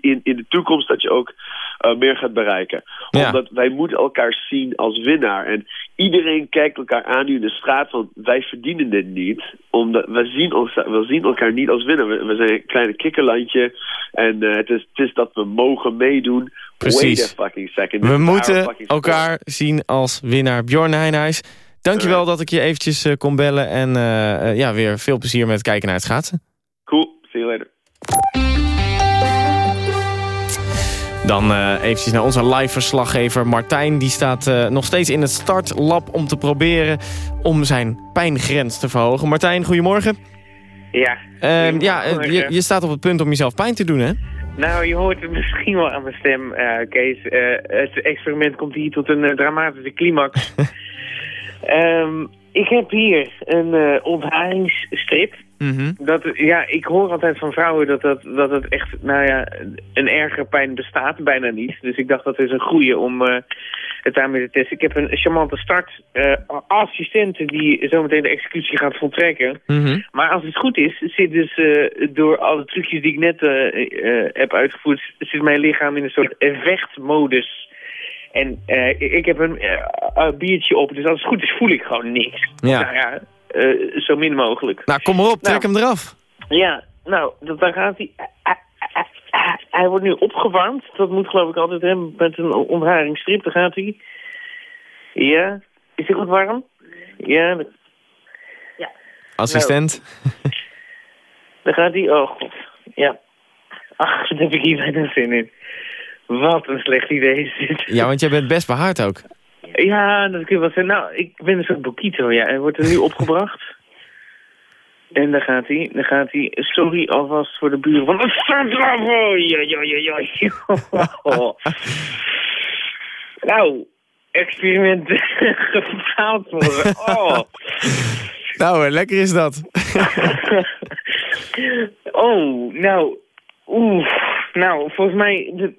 [SPEAKER 28] in, in de toekomst dat je ook meer gaat bereiken.
[SPEAKER 6] Ja.
[SPEAKER 28] Omdat wij moeten elkaar zien als winnaar. En iedereen kijkt elkaar aan nu in de straat van wij verdienen dit niet. Omdat we zien, ons, we zien elkaar niet als winnaar. We, we zijn een kleine kikkerlandje. En het, is, het is dat we mogen meedoen.
[SPEAKER 6] Precies.
[SPEAKER 28] Wait a fucking second.
[SPEAKER 6] We moeten elkaar zien als winnaar. Bjorn Heijnhuis, dankjewel uh, dat ik je eventjes uh, kon bellen. En uh, ja, weer veel plezier met kijken naar het schaatsen.
[SPEAKER 28] Cool, see you later.
[SPEAKER 6] Dan uh, eventjes naar onze live-verslaggever Martijn. Die staat uh, nog steeds in het startlab om te proberen om zijn pijngrens te verhogen. Martijn, goedemorgen.
[SPEAKER 29] Ja.
[SPEAKER 6] Uh, ja, je, je, staat op het punt om jezelf pijn te doen, hè?
[SPEAKER 29] Nou, je hoort het misschien wel aan mijn stem, uh, Kees. het experiment komt hier tot een dramatische climax. um, ik heb hier een ontharingsstrip.
[SPEAKER 6] Mm -hmm.
[SPEAKER 29] Dat, ja, ik hoor altijd van vrouwen dat, dat, dat het echt, nou ja, een ergere pijn bestaat, bijna niet. Dus ik dacht dat is een goede om uh, het daarmee te testen. Ik heb een charmante start uh, assistente die zometeen de executie gaat voltrekken.
[SPEAKER 6] Mm -hmm.
[SPEAKER 29] Maar als het goed is, zit dus uh, door alle trucjes die ik net heb uitgevoerd, zit mijn lichaam in een soort vechtmodus. En ik heb een biertje op, dus als het goed is voel ik gewoon niks.
[SPEAKER 6] Ja.
[SPEAKER 29] Nou ja, uh, zo min mogelijk.
[SPEAKER 6] Nou, kom maar op, trek nou, hem eraf.
[SPEAKER 29] Ja, nou, dan gaat hij... Hij, wordt nu opgewarmd. Dat moet geloof ik altijd hebben met een ontharingsstrip. Dan gaat hij... Ja, is hij goed warm? Ja.
[SPEAKER 19] ja.
[SPEAKER 6] Assistent?
[SPEAKER 29] Nou, dan gaat hij... Oh god, ja. Ach, wat heb ik hier bijna zin in. Wat een slecht idee is dit.
[SPEAKER 6] Ja, want jij bent best behaard ook.
[SPEAKER 29] Ja, dat kun je wel zeggen. Nou, ik ben een soort Bokito, ja. Hij wordt er nu opgebracht. En dan gaat hij, dan gaat hij, sorry alvast voor de buren van... Wat staat ja. nou, experiment gefaald worden. Oh.
[SPEAKER 6] nou, lekker is dat.
[SPEAKER 29] oh, nou, oeh. Nou, volgens mij, het,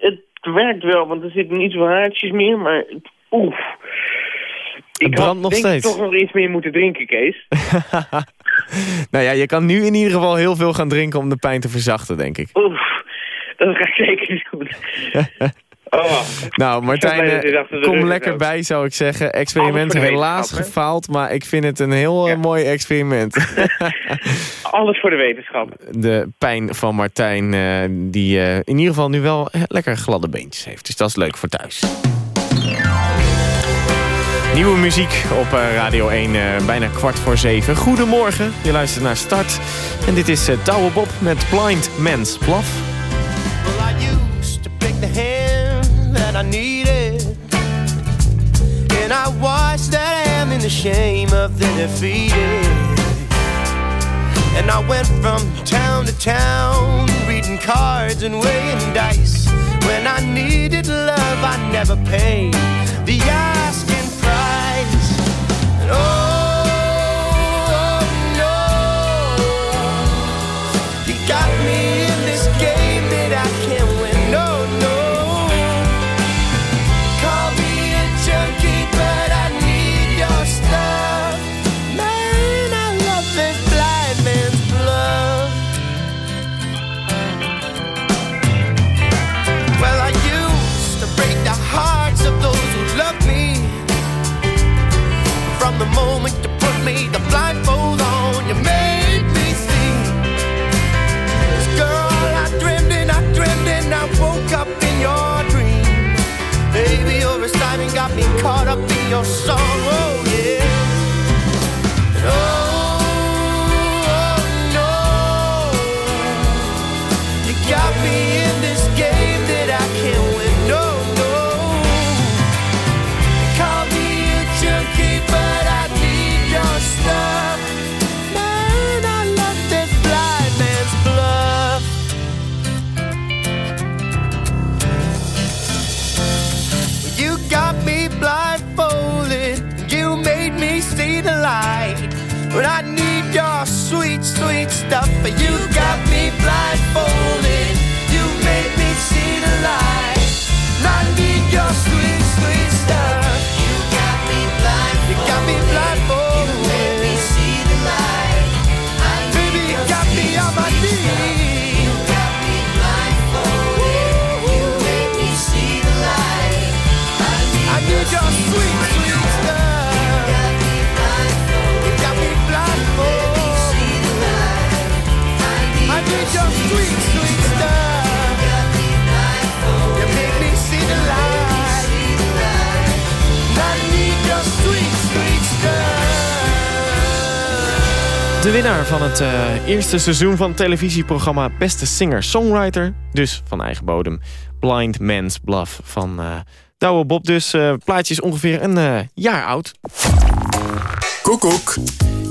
[SPEAKER 29] het werkt wel, want er zitten niet zoveel haartjes meer, maar oef.
[SPEAKER 6] Ik
[SPEAKER 29] had
[SPEAKER 6] nog
[SPEAKER 29] denk
[SPEAKER 6] steeds.
[SPEAKER 29] toch nog iets meer moeten drinken, Kees.
[SPEAKER 6] nou ja, je kan nu in ieder geval heel veel gaan drinken om de pijn te verzachten, denk ik.
[SPEAKER 29] Oef, dat ga ik zeker doen. oh.
[SPEAKER 6] Nou, Martijn, uh, kom lekker bij, zou ik zeggen. Experiment helaas gefaald, maar ik vind het een heel ja. uh, mooi experiment.
[SPEAKER 29] Alles voor de wetenschap.
[SPEAKER 6] De pijn van Martijn, uh, die in ieder geval nu wel lekker gladde beentjes heeft. Dus dat is leuk voor thuis. Nieuwe muziek op Radio 1, bijna kwart voor zeven. Goedemorgen, je luistert naar Start. En dit is Douwe Bob met Blind Man's Bluff.
[SPEAKER 5] Well, in the shame of the defeated. And I went from town to town Reading cards and weighing dice. When I needed love I never paid The asking price. And oh
[SPEAKER 6] De winnaar van het eh, eerste seizoen van het televisieprogramma Beste Singer-Songwriter. Dus van eigen bodem. Blind Man's Bluff van uh, Douwe Bob. Dus uh, plaatje is ongeveer een jaar oud.
[SPEAKER 13] Koekoek.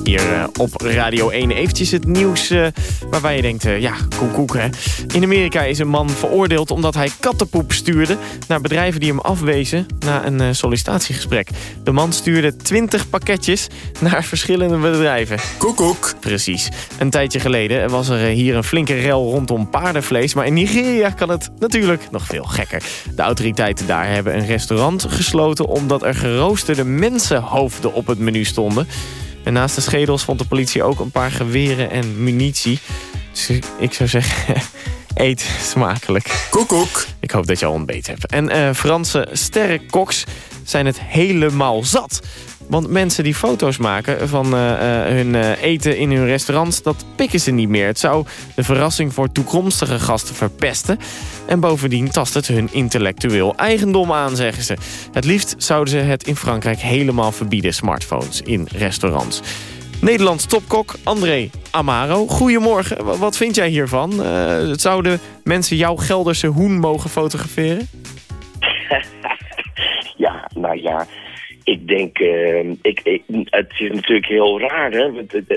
[SPEAKER 6] Hier uh, op Radio 1 eventjes het nieuws uh, waarbij je denkt, uh, ja, koekoek hè. In Amerika is een man veroordeeld omdat hij kattenpoep stuurde... naar bedrijven die hem afwezen na een sollicitatiegesprek. De man stuurde 20 pakketjes naar verschillende bedrijven.
[SPEAKER 13] Koekoek.
[SPEAKER 6] Precies. Een tijdje geleden was er hier een flinke rel rondom paardenvlees... maar in Nigeria kan het natuurlijk nog veel gekker. De autoriteiten daar hebben een restaurant gesloten... omdat er geroosterde mensenhoofden op het menu stonden... En naast de schedels vond de politie ook een paar geweren en munitie. Dus ik zou zeggen, eet smakelijk.
[SPEAKER 13] Koekoek.
[SPEAKER 6] Ik hoop dat je al ontbeten hebt. En uh, Franse sterrenkoks zijn het helemaal zat. Want mensen die foto's maken van uh, uh, hun uh, eten in hun restaurants... dat pikken ze niet meer. Het zou de verrassing voor toekomstige gasten verpesten. En bovendien tast het hun intellectueel eigendom aan, zeggen ze. Het liefst zouden ze het in Frankrijk helemaal verbieden... smartphones in restaurants. Nederlands topkok André Amaro. Goedemorgen, wat vind jij hiervan? zouden mensen jouw Gelderse hoen mogen fotograferen?
[SPEAKER 30] ja, nou ja ik denk, uh, ik, ik, het is natuurlijk heel raar, hè.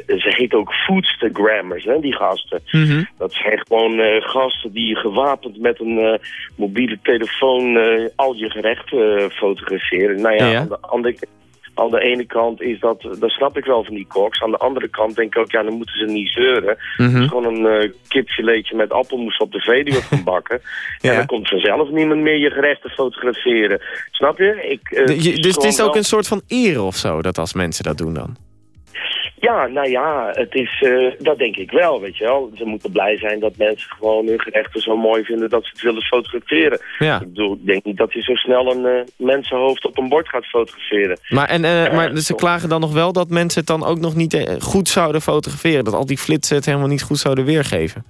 [SPEAKER 30] Ze heet ook foodstagrammers, hè, die gasten. Mm -hmm. Dat zijn gewoon uh, gasten die gewapend met een uh, mobiele telefoon al je gerechten fotograferen. Nou ja, ja, ja. Aan, de, aan, de, aan de ene kant is dat, dat snap ik wel van die koks. Aan de andere kant denk ik ook, ja, dan moeten ze niet zeuren. Mm -hmm. Het is gewoon een uh, kipfiletje met appelmoes op de Veluwe gaan bakken. ja. En dan komt vanzelf niemand meer je gerechten fotograferen. Snap je? Ik, uh,
[SPEAKER 6] de, je, dus het is ook wel... een soort van eer of zo, dat als mensen dat doen dan?
[SPEAKER 30] Ja, nou ja, het is, uh, dat denk ik wel, weet je wel. Ze moeten blij zijn dat mensen gewoon hun gerechten zo mooi vinden dat ze het willen fotograferen.
[SPEAKER 6] Ja.
[SPEAKER 30] Ik bedoel, ik denk niet dat je zo snel een uh, mensenhoofd op een bord gaat fotograferen.
[SPEAKER 6] Maar, en, uh, maar ze klagen dan nog wel dat mensen het dan ook nog niet goed zouden fotograferen. Dat al die flitsen het helemaal niet goed zouden weergeven.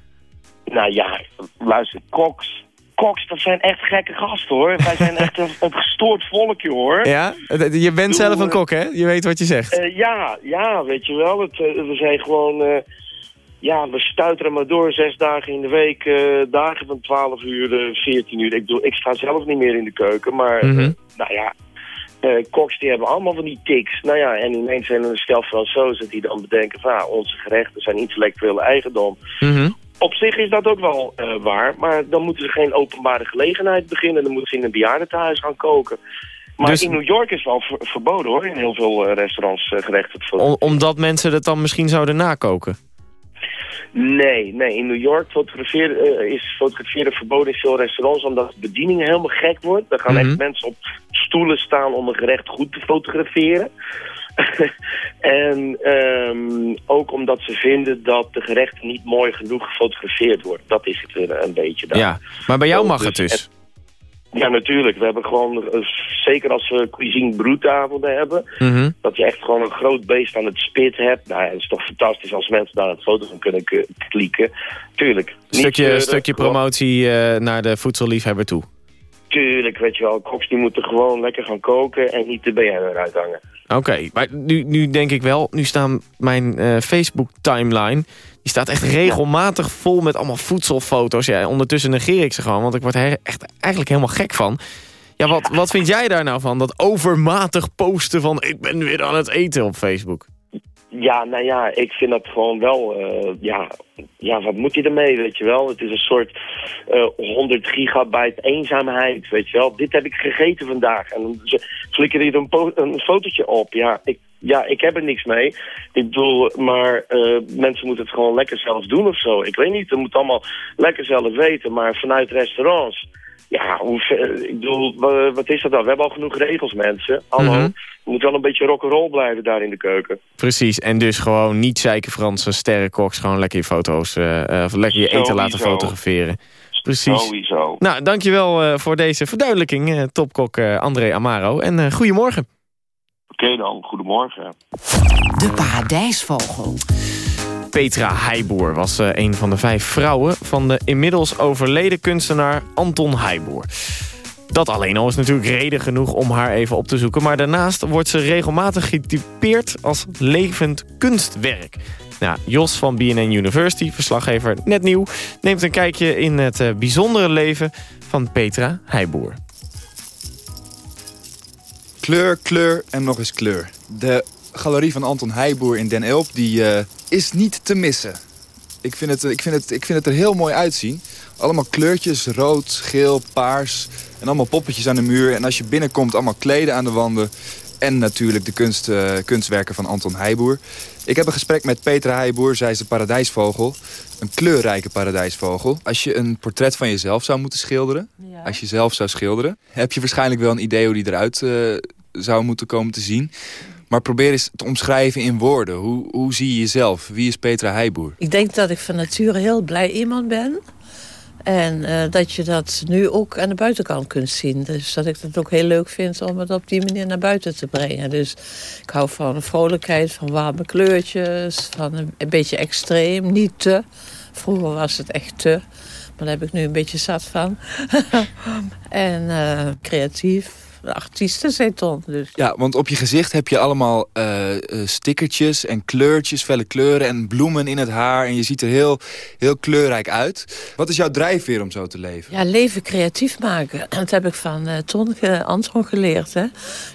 [SPEAKER 30] Nou ja, luister, koks, koks, dat zijn echt gekke gasten, hoor. Wij zijn echt een, een gestoord volkje, hoor.
[SPEAKER 6] Ja? Je bent zelf een kok, hè? Je weet wat je zegt.
[SPEAKER 30] Uh, ja, ja, weet je wel. Het, uh, we zijn gewoon... Uh, ja, we stuiteren maar door zes dagen in de week. dagen van 12 uur, 14 uur. Ik, bedoel, ik sta zelf niet meer in de keuken, maar... Mm -hmm. nou ja, koks die hebben allemaal van die tics. Nou ja, en ineens zijn er een stel Fransozen die dan bedenken... van ah, onze gerechten zijn intellectuele eigendom.
[SPEAKER 6] Mm -hmm.
[SPEAKER 30] Op zich is dat ook wel uh, waar, maar dan moeten ze geen openbare gelegenheid beginnen. Dan moeten ze in een bejaardentehuis gaan koken. Maar dus... in New York is wel ver verboden hoor, in heel veel uh, restaurants uh, gerechten te
[SPEAKER 6] Om, omdat mensen het dan misschien zouden nakoken?
[SPEAKER 30] Nee, nee. In New York fotograferen, is fotograferen verboden in veel restaurants... omdat de bediening helemaal gek wordt. Er gaan mm -hmm. echt mensen op stoelen staan om een gerecht goed te fotograferen. en um, ook omdat ze vinden dat de gerechten niet mooi genoeg gefotografeerd worden. Dat is het een beetje daar.
[SPEAKER 6] Ja, maar bij jou mag het dus? Het,
[SPEAKER 30] ja, natuurlijk. We hebben gewoon, uh, zeker als we cuisine broedavonden hebben...
[SPEAKER 6] Mm -hmm.
[SPEAKER 30] dat je echt gewoon een groot beest aan het spit hebt. Nou, het is toch fantastisch als mensen daar een foto van kunnen klikken. Tuurlijk.
[SPEAKER 6] Stukje, niet, uh, stukje promotie uh, naar de voedselliefhebber toe.
[SPEAKER 30] Tuurlijk, weet je wel. Koks die moeten gewoon lekker gaan koken en niet de BN eruit hangen.
[SPEAKER 6] Oké, okay, maar nu, nu denk ik wel, nu staan mijn uh, Facebook-timeline... die staat echt regelmatig vol met allemaal voedselfoto's. Ja, ondertussen negeer ik ze gewoon, want ik word er echt eigenlijk helemaal gek van. Ja, wat, wat vind jij daar nou van, dat overmatig posten van... ik ben weer aan het eten op Facebook?
[SPEAKER 30] Ja, nou ja, ik vind dat gewoon wel... eh, ja, ja, wat moet je ermee, weet je wel? Het is een soort eh 100 gigabyte eenzaamheid, weet je wel? Dit heb ik gegeten vandaag. En dan flikker je er een, een fotootje op. Ja ik, ja, ik heb er niks mee. Ik bedoel, maar eh, mensen moeten het gewoon lekker zelf doen of zo. Ik weet niet, het moet allemaal lekker zelf weten. Maar vanuit restaurants... Ja, hoe, ver- ik bedoel, wa- wat is dat dan? We hebben al genoeg regels, mensen. Hallo.
[SPEAKER 6] Mhm.
[SPEAKER 30] We moeten wel een beetje rock'n'roll blijven daar in de keuken.
[SPEAKER 6] Precies, en dus gewoon niet zeiken Franse sterrenkoks. Gewoon lekker je foto's, eh, eh, lekker je eten laten fotograferen. Precies.
[SPEAKER 30] Sowieso.
[SPEAKER 6] Nou, dankjewel eh voor deze verduidelijking, eh, topkok eh, André Amaro. En eh goedemorgen.
[SPEAKER 30] Oké dan, goedemorgen.
[SPEAKER 26] De paradijsvogel.
[SPEAKER 6] Petra Heijboer was eh, een van de vijf vrouwen... van de inmiddels overleden kunstenaar Anton Heijboer. Dat alleen al is natuurlijk reden genoeg om haar even op te zoeken. Maar daarnaast wordt ze regelmatig getypeerd als levend kunstwerk. Nou, Jos van BNN University, verslaggever net nieuw... neemt een kijkje in het eh, bijzondere leven van Petra Heijboer.
[SPEAKER 31] Kleur, kleur en nog eens kleur. De galerie van Anton Heijboer in Den Elp die, eh, is niet te missen. Ik vind, het, ik, vind het, ik vind het er heel mooi uitzien. Allemaal kleurtjes, rood, geel, paars. En allemaal poppetjes aan de muur. En als je binnenkomt, allemaal kleden aan de wanden. En natuurlijk de kunst, eh, kunstwerken van Anton Heijboer. Ik heb een gesprek met Petra Heijboer. Zij is een paradijsvogel. Een kleurrijke paradijsvogel. Als je een portret van jezelf zou moeten schilderen... als je zelf zou schilderen... heb je waarschijnlijk wel een idee hoe die eruit eh, zou moeten komen te zien. Maar probeer eens te omschrijven in woorden. Hoe, hoe zie je jezelf? Wie is Petra Heijboer?
[SPEAKER 32] Ik denk dat ik van nature heel blij iemand ben. En eh, dat je dat nu ook aan de buitenkant kunt zien. Dus dat ik het ook heel leuk vind om het op die manier naar buiten te brengen. Dus ik hou van vrolijkheid, van warme kleurtjes, van een, een beetje extreem, niet te. Vroeger was het echt te, maar daar heb ik nu een beetje zat van. en eh, creatief, artiestenzeton dus.
[SPEAKER 31] Ja, want op je gezicht heb je allemaal eh, eh, stickertjes en kleurtjes, felle kleuren en bloemen in het haar. En je ziet er heel, heel kleurrijk uit. Wat is jouw drijfveer om zo te leven?
[SPEAKER 32] Ja, leven creatief maken. Dat heb ik van eh Ton ge- Anton geleerd. Hè?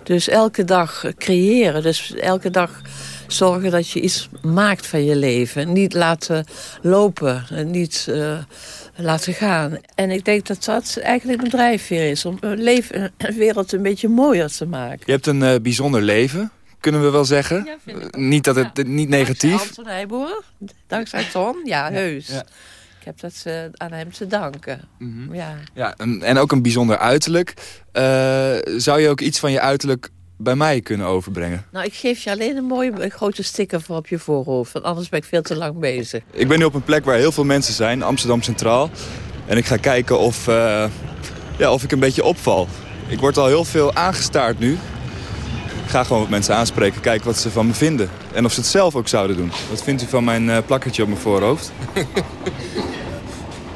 [SPEAKER 32] Dus elke dag creëren. Dus elke dag zorgen dat je iets maakt van je leven. Niet laten lopen. en Niet laten gaan. En ik denk dat dat eigenlijk mijn drijfveer is. Om een, leven, een wereld een beetje mooier te maken.
[SPEAKER 31] Je hebt een eh, bijzonder leven, kunnen we wel zeggen. Eh, niet dat het niet negatief.
[SPEAKER 32] Anton Heijboer, dankzij Ton. Ja, heus.
[SPEAKER 31] ja.
[SPEAKER 32] Ik heb dat eh, aan hem te danken.
[SPEAKER 31] Mhm.
[SPEAKER 32] Ja.
[SPEAKER 31] Ja, en, en ook een bijzonder uiterlijk. Eh, zou je ook iets van je uiterlijk bij mij kunnen overbrengen?
[SPEAKER 32] Nou, ik geef je alleen een mooie een grote sticker voor op je voorhoofd. Want anders ben ik veel te lang bezig.
[SPEAKER 31] Ik ben nu op een plek waar heel veel mensen zijn, Amsterdam Centraal. En ik ga kijken of, eh, ja, of ik een beetje opval. Ik word al heel veel aangestaard nu. Ik ga gewoon wat mensen aanspreken, kijken wat ze van me vinden. En of ze het zelf ook zouden doen. Wat vindt u van mijn eh, plakkertje op mijn voorhoofd?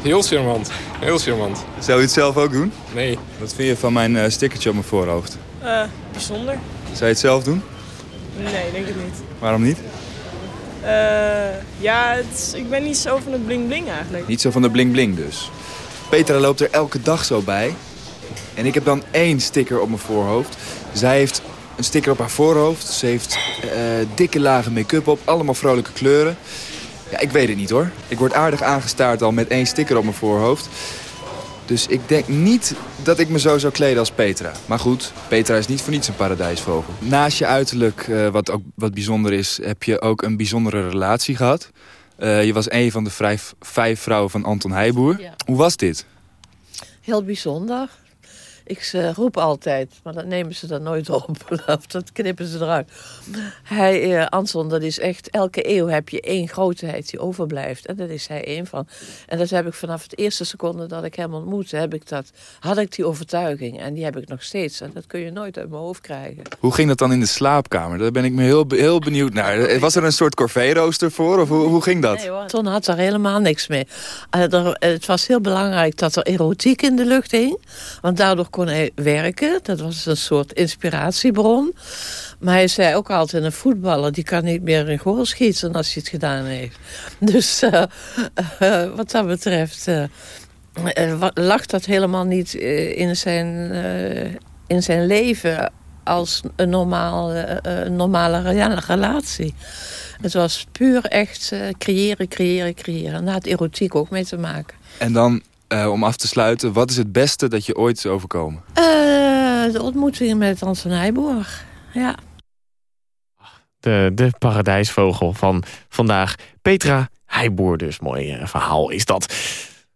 [SPEAKER 33] Heel charmant. Heel charmant.
[SPEAKER 31] Zou u het zelf ook doen?
[SPEAKER 33] Nee.
[SPEAKER 31] Wat vind je van mijn eh, stickertje op mijn voorhoofd?
[SPEAKER 23] Eh, bijzonder?
[SPEAKER 31] Zou je het zelf doen?
[SPEAKER 23] Nee, denk het niet.
[SPEAKER 31] Waarom niet?
[SPEAKER 23] Eh, ja, het ik ben niet zo van het bling-bling eigenlijk.
[SPEAKER 31] Niet zo van de bling bling dus. Petra loopt er elke dag zo bij. En ik heb dan één sticker op mijn voorhoofd. Zij heeft een sticker op haar voorhoofd. Ze heeft eh, dikke lage make-up op. Allemaal vrolijke kleuren. Ja, ik weet het niet hoor. Ik word aardig aangestaard al met één sticker op mijn voorhoofd. Dus ik denk niet dat ik me zo zou kleden als Petra. Maar goed, Petra is niet voor niets een paradijsvogel. Naast je uiterlijk, eh, wat ook wat bijzonder is, heb je ook een bijzondere relatie gehad. Eh, je was een van de vijf, vijf vrouwen van Anton Heijboer. Hoe was dit?
[SPEAKER 32] Heel bijzonder. Ik eh, roep altijd, maar dat nemen ze dan nooit op. Of dat knippen ze eruit. Hij, eh, Anton, dat is echt... Elke eeuw heb je één grootheid die overblijft. En daar is hij één van. En dat heb ik vanaf het eerste seconde dat ik hem ontmoette... Heb ik dat, had ik die overtuiging. En die heb ik nog steeds. En dat kun je nooit uit mijn hoofd krijgen.
[SPEAKER 31] Hoe ging dat dan in de slaapkamer? Daar ben ik me heel, heel benieuwd naar. Was er een soort corvée-rooster voor? Of hoe, hoe ging dat?
[SPEAKER 32] Nee, hoor. Ton had daar helemaal niks mee. Eh, er- het was heel belangrijk dat er erotiek in de lucht hing. Want daardoor kon hij werken. Dat was een soort inspiratiebron. Maar hij zei ook altijd, een voetballer die kan niet meer een goal schieten als hij het gedaan heeft. Dus eh, eh, wat dat betreft eh, eh, wa- lag dat helemaal niet eh, in, zijn, eh, in zijn leven als een, normaal, eh, een normale re- relatie. Het was puur echt uh, creëren, creëren, creëren. En daar had erotiek ook mee te maken.
[SPEAKER 31] En dan, uh, om af te sluiten, wat is het beste dat je ooit is overkomen?
[SPEAKER 32] Uh, de ontmoeting met Anton Heijboer, ja.
[SPEAKER 6] De, de paradijsvogel van vandaag. Petra Heijboer dus, mooi verhaal is dat.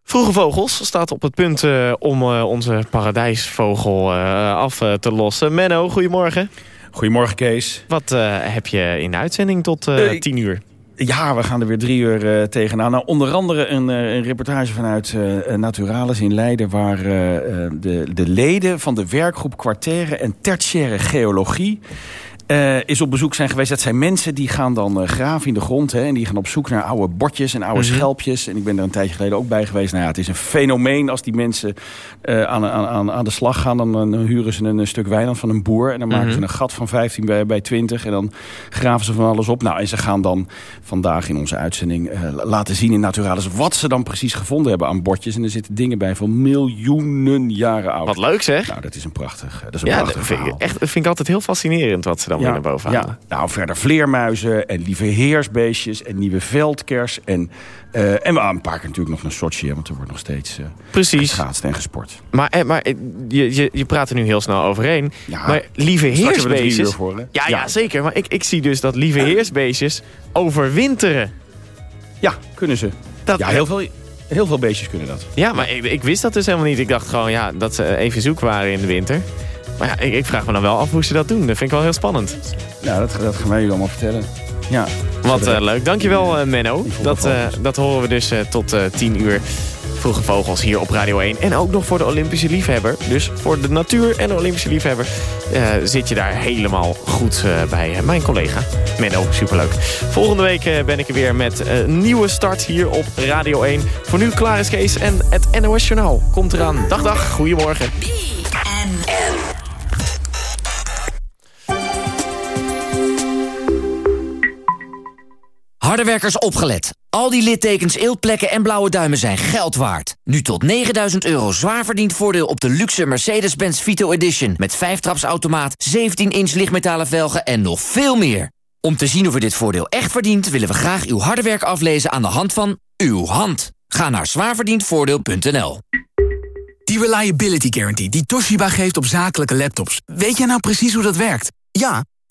[SPEAKER 6] Vroege Vogels staat op het punt uh, om uh, onze paradijsvogel uh, af te lossen. Menno, goedemorgen.
[SPEAKER 34] Goedemorgen Kees.
[SPEAKER 6] Wat heb je in de uitzending tot tien uur?
[SPEAKER 34] Ja, we gaan er weer drie uur tegenaan. Nou, onder andere een, een reportage vanuit Naturalis in Leiden... waar de, de leden van de werkgroep Kwartaire en Tertiaire Geologie... Uh, is op bezoek zijn geweest. Dat zijn mensen die gaan dan uh, graven in de grond. Hè, en die gaan op zoek naar oude bordjes en oude mm -hmm. schelpjes. En ik ben er een tijdje geleden ook bij geweest. Nou ja, het is een fenomeen als die mensen uh, aan, aan, aan de slag gaan. Dan, dan huren ze een, een, stuk weiland van een boer. En dan maken mm -hmm. ze een gat van 15 bij, bij 20. En dan graven ze van alles op. Nou, en ze gaan dan vandaag in onze uitzending laten zien in Naturalis... wat ze dan precies gevonden hebben aan bordjes. En er zitten dingen bij van miljoenen jaren oud.
[SPEAKER 6] Wat leuk zeg.
[SPEAKER 34] Nou, dat is een prachtig, dat is een
[SPEAKER 6] ja,
[SPEAKER 34] prachtig
[SPEAKER 6] dat vind ik, echt, vind ik altijd heel fascinerend wat ze dan ja, weer naar boven halen.
[SPEAKER 34] Ja, nou verder vleermuizen en lieve heersbeestjes en nieuwe veldkers. En, uh, en we een paar keer natuurlijk nog een Sochi, want er wordt nog steeds uh,
[SPEAKER 6] Precies.
[SPEAKER 34] geschaatst en gesport.
[SPEAKER 6] Maar, maar je, je, je praat er nu heel snel overheen. Ja, maar lieve heersbeestjes...
[SPEAKER 34] Voor,
[SPEAKER 6] ja, ja, ja, zeker. Maar ik, ik zie dus dat lieve heersbeestjes overwinteren.
[SPEAKER 34] Ja, kunnen ze. Dat, ja, heel veel... Heel veel beestjes kunnen dat.
[SPEAKER 6] Ja, maar ik, ik wist dat dus helemaal niet. Ik dacht gewoon ja, dat ze even zoek waren in de winter. Maar ja, ik, ik, vraag me dan wel af hoe ze dat doen. Dat vind ik wel heel spannend.
[SPEAKER 34] Ja, dat, dat gaan wij jullie allemaal vertellen. Ja,
[SPEAKER 6] Wat uh, leuk. Dankjewel uh, Menno. Dat, uh, dat horen we dus tot 10 uur. Vroege Vogels hier op Radio 1. En ook nog voor de Olympische liefhebber. Dus voor de natuur en de Olympische liefhebber zit je daar helemaal goed bij. Mijn collega Menno, superleuk. Volgende week ben ik er weer met een nieuwe start hier op Radio 1. Voor nu klaar is Kees en het NOS Journaal komt eraan. Dag dag, goedemorgen.
[SPEAKER 35] Hardewerkers opgelet. Al die littekens, eeltplekken en blauwe duimen zijn geld waard. Nu tot 9000 euro zwaar verdiend voordeel op de luxe Mercedes-Benz Vito Edition... met 5-trapsautomaat, 17-inch lichtmetalen velgen en nog veel meer. Om te zien of u dit voordeel echt verdient... willen we graag uw harde werk aflezen aan de hand van uw hand. Ga naar zwaarverdiendvoordeel.nl.
[SPEAKER 36] Die Reliability Guarantee die Toshiba geeft op zakelijke laptops. Weet jij nou precies hoe dat werkt?
[SPEAKER 37] Ja,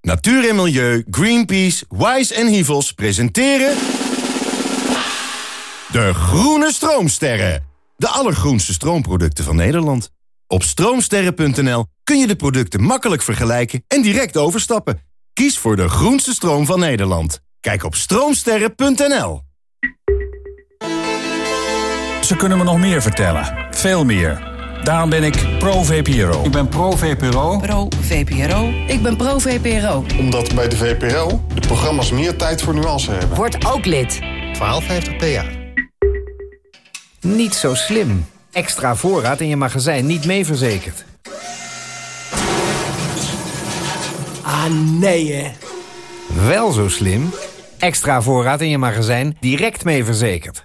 [SPEAKER 38] Natuur en Milieu, Greenpeace, Wise en Hivels presenteren... De Groene Stroomsterren. De allergroenste stroomproducten van Nederland. Op stroomsterren.nl kun je de producten makkelijk vergelijken en direct overstappen. Kies voor de groenste stroom van Nederland. Kijk op stroomsterren.nl.
[SPEAKER 39] Ze kunnen me nog meer vertellen. Veel meer. Daarom ben ik pro-VPRO.
[SPEAKER 40] Ik ben pro-VPRO.
[SPEAKER 41] Pro-VPRO. Ik ben pro-VPRO.
[SPEAKER 25] Omdat bij de VPRO de programma's meer tijd voor nuance hebben.
[SPEAKER 41] Word ook lid.
[SPEAKER 40] 1250 PA.
[SPEAKER 42] Niet zo slim. Extra voorraad in je magazijn niet mee verzekerd.
[SPEAKER 40] Ah, nee hè.
[SPEAKER 42] Wel zo slim. Extra voorraad in je magazijn direct mee verzekerd.